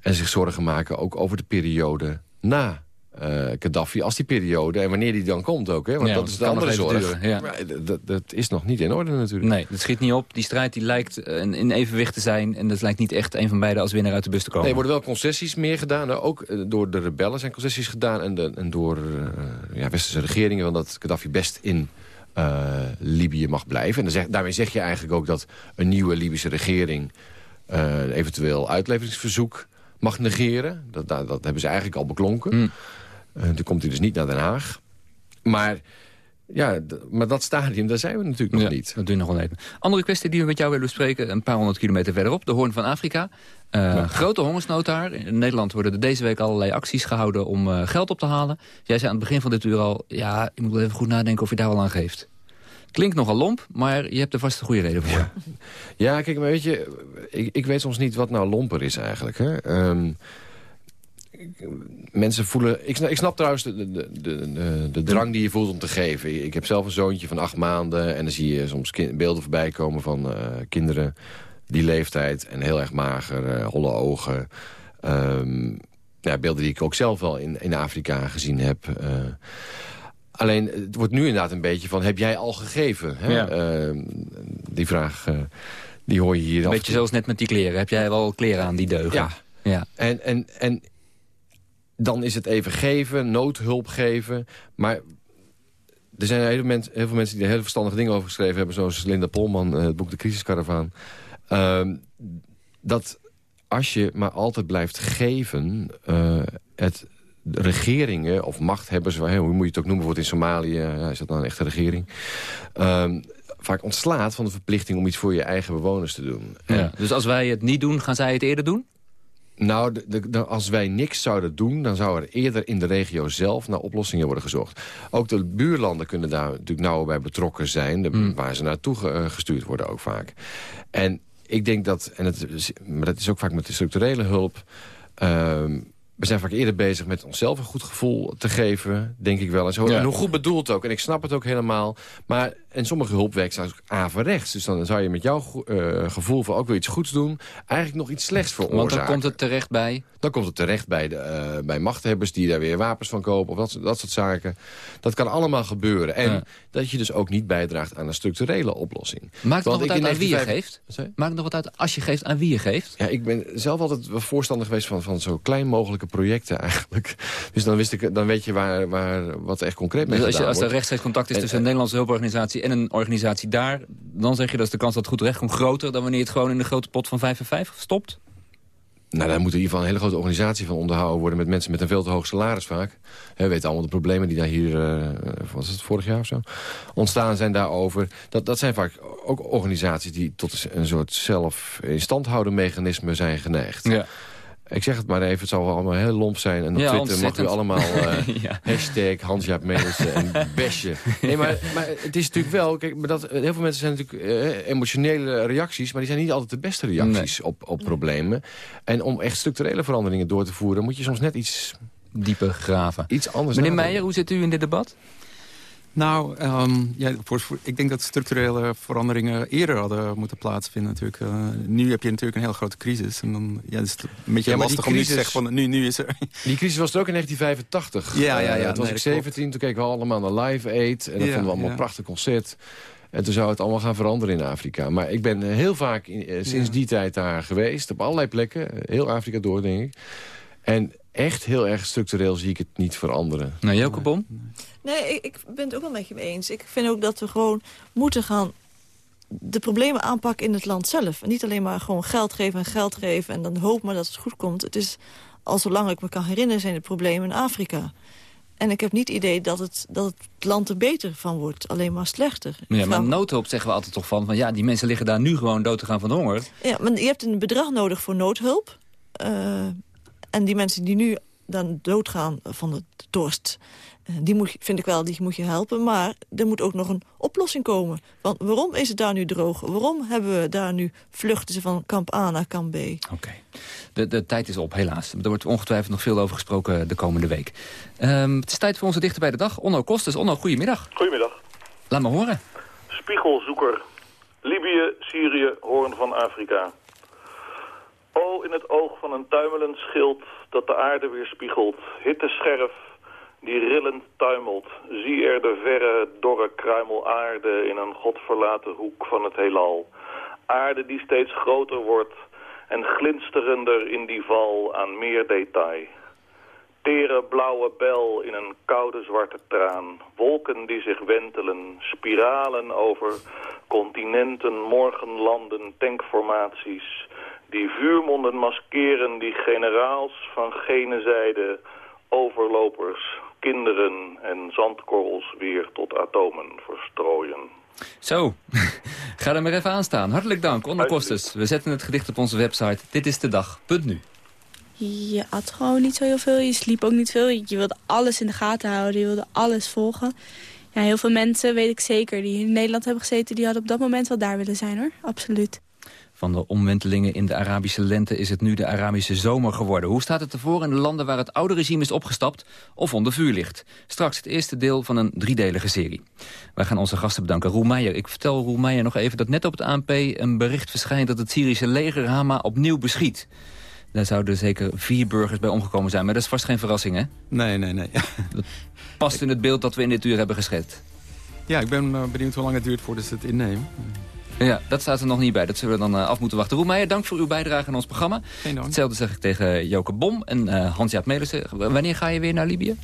[SPEAKER 9] en zich zorgen maken ook over de periode na eh Gaddafi. Als die periode, en wanneer die dan komt ook. Hè, want
[SPEAKER 13] Ja,
[SPEAKER 9] dat is de andere zorg.
[SPEAKER 13] duren, ja.
[SPEAKER 9] Maar dat, dat is nog niet in orde natuurlijk.
[SPEAKER 13] Nee, het schiet niet op. Die strijd die lijkt eh, in evenwicht te zijn. En dat lijkt niet echt een van beiden als winnaar uit de bus te komen.
[SPEAKER 9] Nee, er worden wel concessies meer gedaan. hè. Ook eh, door de rebellen zijn concessies gedaan. En, de, en door eh, ja, westerse regeringen. Want dat Gaddafi best in eh, Libië mag blijven. En dan zeg, daarmee zeg je eigenlijk ook dat een nieuwe Libische regering... eh, eventueel uitleveringsverzoek mag negeren. Dat, dat, dat hebben ze eigenlijk al beklonken.
[SPEAKER 13] Hmm.
[SPEAKER 9] Eh, dan komt hij dus niet naar Den Haag. Maar, ja, maar dat stadium, daar zijn we natuurlijk nog
[SPEAKER 13] Ja,
[SPEAKER 9] niet.
[SPEAKER 13] Dat duurt nog wel even. Andere kwestie die we met jou willen bespreken, een paar honderd kilometer verderop, de Hoorn van Afrika. Eh, Grote hongersnood daar. In Nederland worden er deze week allerlei acties gehouden om eh, geld op te halen. Jij zei aan het begin van dit uur al, ja, je moet wel even goed nadenken of je daar wel aan geeft. Klinkt nogal lomp, maar je hebt er vast een goede reden voor.
[SPEAKER 9] Ja, kijk, maar weet je, ik, ik weet soms niet wat nou lomper is eigenlijk. Hè? Ehm, mensen voelen... Ik snap, ik snap trouwens de, de, de, de, drang die je voelt om te geven. Ik heb zelf een zoontje van acht maanden... en dan zie je soms beelden voorbij komen van eh, kinderen die leeftijd... en heel erg mager, eh, holle ogen. Ehm, ja, beelden die ik ook zelf wel in, in Afrika gezien heb... eh. Alleen, het wordt nu inderdaad een beetje van... heb jij al gegeven? Hè?
[SPEAKER 13] Ja.
[SPEAKER 9] Ehm, die vraag, die hoor je hier
[SPEAKER 13] Een
[SPEAKER 9] af
[SPEAKER 13] beetje zoals net met die kleren. Heb jij wel kleren aan die deugen?
[SPEAKER 9] Ja.
[SPEAKER 13] ja.
[SPEAKER 9] En, en, en dan is het even geven, noodhulp geven. Maar er zijn heel, heel veel mensen die er hele verstandige dingen over geschreven hebben... zoals Linda Polman, eh, het boek De Crisiskaravaan. Ehm, dat als je maar altijd blijft geven... eh, het regeringen of machthebbers, hoe moet je het ook noemen... bijvoorbeeld in Somalië, ja, is dat dan een echte regering... ehm, vaak ontslaat van de verplichting om iets voor je eigen bewoners te doen.
[SPEAKER 13] Dus als wij het niet doen, gaan zij het eerder doen?
[SPEAKER 9] Nou, de, de- de- als wij niks zouden doen... dan zou er eerder in de regio zelf naar oplossingen worden gezocht. Ook de buurlanden kunnen daar natuurlijk nauw bij betrokken zijn... de- waar ze naartoe ge- eh, gestuurd worden ook vaak. En ik denk dat, en het, maar dat is ook vaak met de structurele hulp... ehm, we zijn vaak eerder bezig met onszelf een goed gevoel te geven, denk ik wel. En, zo.
[SPEAKER 13] Ja.
[SPEAKER 9] en hoe goed bedoeld ook. En ik snap het ook helemaal. Maar en sommige hulp werkt zelfs averechts. Dus dan zou je met jouw eh, gevoel van ook weer iets goeds doen... eigenlijk nog iets slechts veroorzaken.
[SPEAKER 13] Want dan komt het terecht bij...
[SPEAKER 9] Dan komt het terecht bij, de, eh, bij machthebbers die daar weer wapens van kopen... of dat, soort- dat soort zaken. Dat kan allemaal gebeuren. En
[SPEAKER 13] Ja.
[SPEAKER 9] dat je dus ook niet bijdraagt aan een structurele oplossing.
[SPEAKER 13] Maakt het nog wat uit aan wie je
[SPEAKER 9] 1995
[SPEAKER 13] geeft? Maakt het nog wat uit als je geeft aan wie je geeft?
[SPEAKER 9] Ja, ik ben zelf altijd voorstander geweest van, van zo klein mogelijke projecten eigenlijk. Dus dan, wist ik, dan weet je waar, waar, wat echt concreet mee
[SPEAKER 13] Dus als, je, als er rechtstreeks contact is
[SPEAKER 9] En-
[SPEAKER 13] tussen een Nederlandse hulporganisatie en een organisatie daar... dan zeg je dat is de kans dat het goed terecht komt groter... dan wanneer je het gewoon in de grote pot van 5 en 5 stopt?
[SPEAKER 9] Nou, daar moet in ieder geval een hele grote organisatie van onderhouden worden... met mensen met een veel te hoog salaris vaak. We weten allemaal de problemen die daar hier, eh was het vorig jaar of zo, ontstaan zijn daarover. Dat, dat zijn vaak ook organisaties die tot een soort zelf-instandhouden mechanisme zijn geneigd.
[SPEAKER 13] Ja.
[SPEAKER 9] Ik zeg het maar even, het zal wel allemaal heel lomp zijn. En op
[SPEAKER 6] Ja,
[SPEAKER 9] Twitter mag u allemaal eh,
[SPEAKER 6] Ja.
[SPEAKER 9] hashtag Hans-Jaap Melissen en besje. Nee, maar, maar het is natuurlijk wel... Kijk, maar dat, heel veel mensen zijn natuurlijk eh, emotionele reacties... maar die zijn niet altijd de beste reacties op, op problemen. En om echt structurele veranderingen door te voeren... moet je soms net iets...
[SPEAKER 6] Dieper graven.
[SPEAKER 9] Iets anders
[SPEAKER 6] Meneer. Meijer, hoe zit u in dit debat?
[SPEAKER 10] Nou, ehm, ja, voor, voor- ik denk dat structurele veranderingen eerder hadden moeten plaatsvinden. Natuurlijk. Eh, nu heb je natuurlijk een heel grote crisis. En dan ja, is het een beetje
[SPEAKER 9] Ja,
[SPEAKER 10] lastig om nu te zeggen van nu, nu is er...
[SPEAKER 9] Die crisis was er ook in 1985.
[SPEAKER 10] Ja, ja, ja,
[SPEAKER 9] Eh, toen was
[SPEAKER 10] nee,
[SPEAKER 9] ik
[SPEAKER 10] dat klopt.
[SPEAKER 9] 17, toen keken we allemaal naar Live Aid. En dat
[SPEAKER 10] Ja,
[SPEAKER 9] vonden we allemaal een prachtig concert. En toen zou het allemaal gaan veranderen in Afrika. Maar ik ben eh, heel vaak in- sinds die tijd daar geweest. Op allerlei plekken. Heel Afrika door, denk ik. En echt heel erg structureel zie ik het niet veranderen.
[SPEAKER 6] Nou, Joke Bom?
[SPEAKER 11] Nee, ik, ik ben het ook wel met je mee eens. Ik vind ook dat we gewoon moeten gaan de problemen aanpakken in het land zelf. En niet alleen maar gewoon geld geven en geld geven... en dan hoop maar dat het goed komt. Het is, al zolang ik me kan herinneren, zijn de problemen in Afrika. En ik heb niet het idee dat het, dat het land er beter van wordt. Alleen maar slechter.
[SPEAKER 6] Ja, maar
[SPEAKER 11] vraag-
[SPEAKER 6] noodhulp zeggen we altijd toch van... van ja, die mensen liggen daar nu gewoon dood te gaan van de honger.
[SPEAKER 11] Ja, maar je hebt een bedrag nodig voor noodhulp. Eh, en die mensen die nu dan doodgaan van de dorst... eh, die moet, je- vind ik wel, die moet je helpen. Maar er moet ook nog een oplossing komen. Want waarom is het daar nu droog? Waarom hebben we daar nu vluchten van kamp A naar kamp B?
[SPEAKER 6] De, de tijd is op, helaas. Er wordt ongetwijfeld nog veel over gesproken de komende week. Ehm, het is tijd voor onze dichter bij de dag. Onno Kostes. Onno, goedemiddag.
[SPEAKER 19] Goedemiddag.
[SPEAKER 6] Laat me horen.
[SPEAKER 19] Spiegelzoeker. Libië, Syrië, Hoorn van Afrika. In het oog van een tuimelend schild dat de aarde weer spiegelt. Hitte scherf, die rillend tuimelt. Zie er de verre, dorre kruimel aarde in een godverlaten hoek van het heelal. Aarde die steeds groter wordt en glinsterender in die val aan meer detail. Tere blauwe bel in een koude zwarte traan. Wolken die zich wentelen, spiralen over continenten, morgenlanden, tankformaties. Die vuurmonden maskeren die generaals van gene zijde, overlopers, kinderen en zandkorrels weer tot atomen verstrooien.
[SPEAKER 6] Zo, ga er maar even aan staan. Hartelijk dank, Onno Kostes. We zetten het gedicht op onze website. Dit is de dag. Punt nu.
[SPEAKER 20] Je at gewoon niet zo heel veel. Je sliep ook niet veel. Je wilde alles in de gaten houden. Je wilde alles volgen. Ja, heel veel mensen, weet ik zeker, die in Nederland hebben gezeten... die hadden op dat moment wel daar willen zijn, hoor. Absoluut.
[SPEAKER 6] Van de omwentelingen in de Arabische lente is het nu de Arabische zomer geworden. Hoe staat het ervoor in de landen waar het oude regime is opgestapt of onder vuur ligt? Straks het eerste deel van een driedelige serie. Wij gaan onze gasten bedanken. Roel Meijer, ik vertel Roel Meijer nog even dat net op het ANP een bericht verschijnt... dat het Syrische leger Hama opnieuw beschiet. Daar zouden zeker vier burgers bij omgekomen zijn. Maar dat is vast geen verrassing, hè?
[SPEAKER 10] Nee, nee, nee.
[SPEAKER 6] Dat past in het beeld dat we in dit uur hebben geschetst.
[SPEAKER 10] Ja, ik ben eh, benieuwd hoe lang het duurt voordat ze het innemen.
[SPEAKER 6] Ja, dat staat er nog niet bij. Dat zullen we dan eh, af moeten wachten. Roel Meijer, dank voor uw bijdrage aan ons programma.
[SPEAKER 10] Geen dank.
[SPEAKER 6] Hetzelfde zeg ik tegen Joke Bom en eh, Hans-Jaap Melissen. Wanneer ga je weer naar Libië?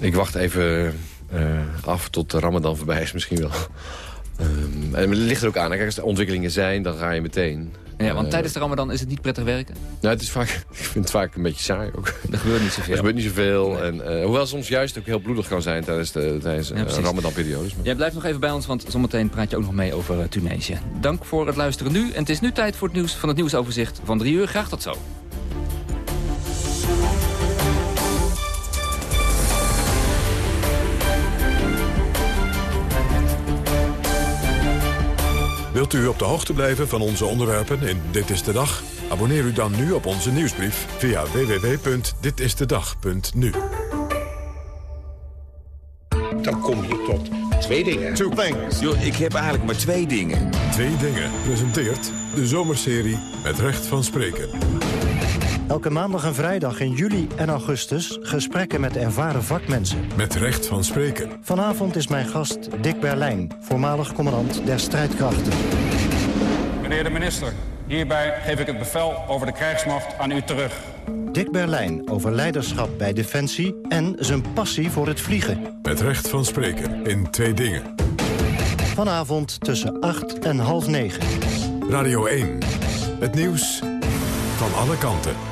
[SPEAKER 9] Ik wacht even eh, af tot de ramadan voorbij is misschien wel. Ehm, en het ligt er ook aan. Kijk, als er ontwikkelingen zijn, dan ga je meteen.
[SPEAKER 6] Ja, want
[SPEAKER 9] Eh,
[SPEAKER 6] tijdens de ramadan is het niet prettig werken.
[SPEAKER 9] Nou, het is vaak, ik vind het vaak een beetje saai ook.
[SPEAKER 6] Er gebeurt niet zoveel.
[SPEAKER 9] Er gebeurt niet zoveel. En, eh, hoewel soms juist ook heel bloedig kan zijn tijdens de, tijdens de
[SPEAKER 6] Ja, precies.
[SPEAKER 9] ramadan-periodes.
[SPEAKER 6] Jij blijft nog even bij ons, want zometeen praat je ook nog mee over eh, Tunesië. Dank voor het luisteren nu. En het is nu tijd voor het nieuws van het nieuwsoverzicht van drie uur. Graag tot zo.
[SPEAKER 1] Wilt u op de hoogte blijven van onze onderwerpen in Dit is de Dag? Abonneer u dan nu op onze nieuwsbrief via www.ditistedag.nu.
[SPEAKER 18] Dan kom je tot twee dingen. Two things. Yo, ik heb eigenlijk maar twee dingen.
[SPEAKER 1] Twee dingen presenteert de zomerserie met recht van spreken.
[SPEAKER 21] Elke maandag en vrijdag in juli en augustus gesprekken met ervaren vakmensen.
[SPEAKER 1] Met recht van spreken.
[SPEAKER 21] Vanavond is mijn gast Dick Berlijn, voormalig commandant der strijdkrachten.
[SPEAKER 22] Meneer de minister, hierbij geef ik het bevel over de krijgsmacht aan u terug.
[SPEAKER 21] Dick Berlijn over leiderschap bij Defensie en zijn passie voor het vliegen.
[SPEAKER 1] Met recht van spreken in twee dingen.
[SPEAKER 21] Vanavond tussen 8 en half 9.
[SPEAKER 1] Radio 1. Het nieuws van alle kanten.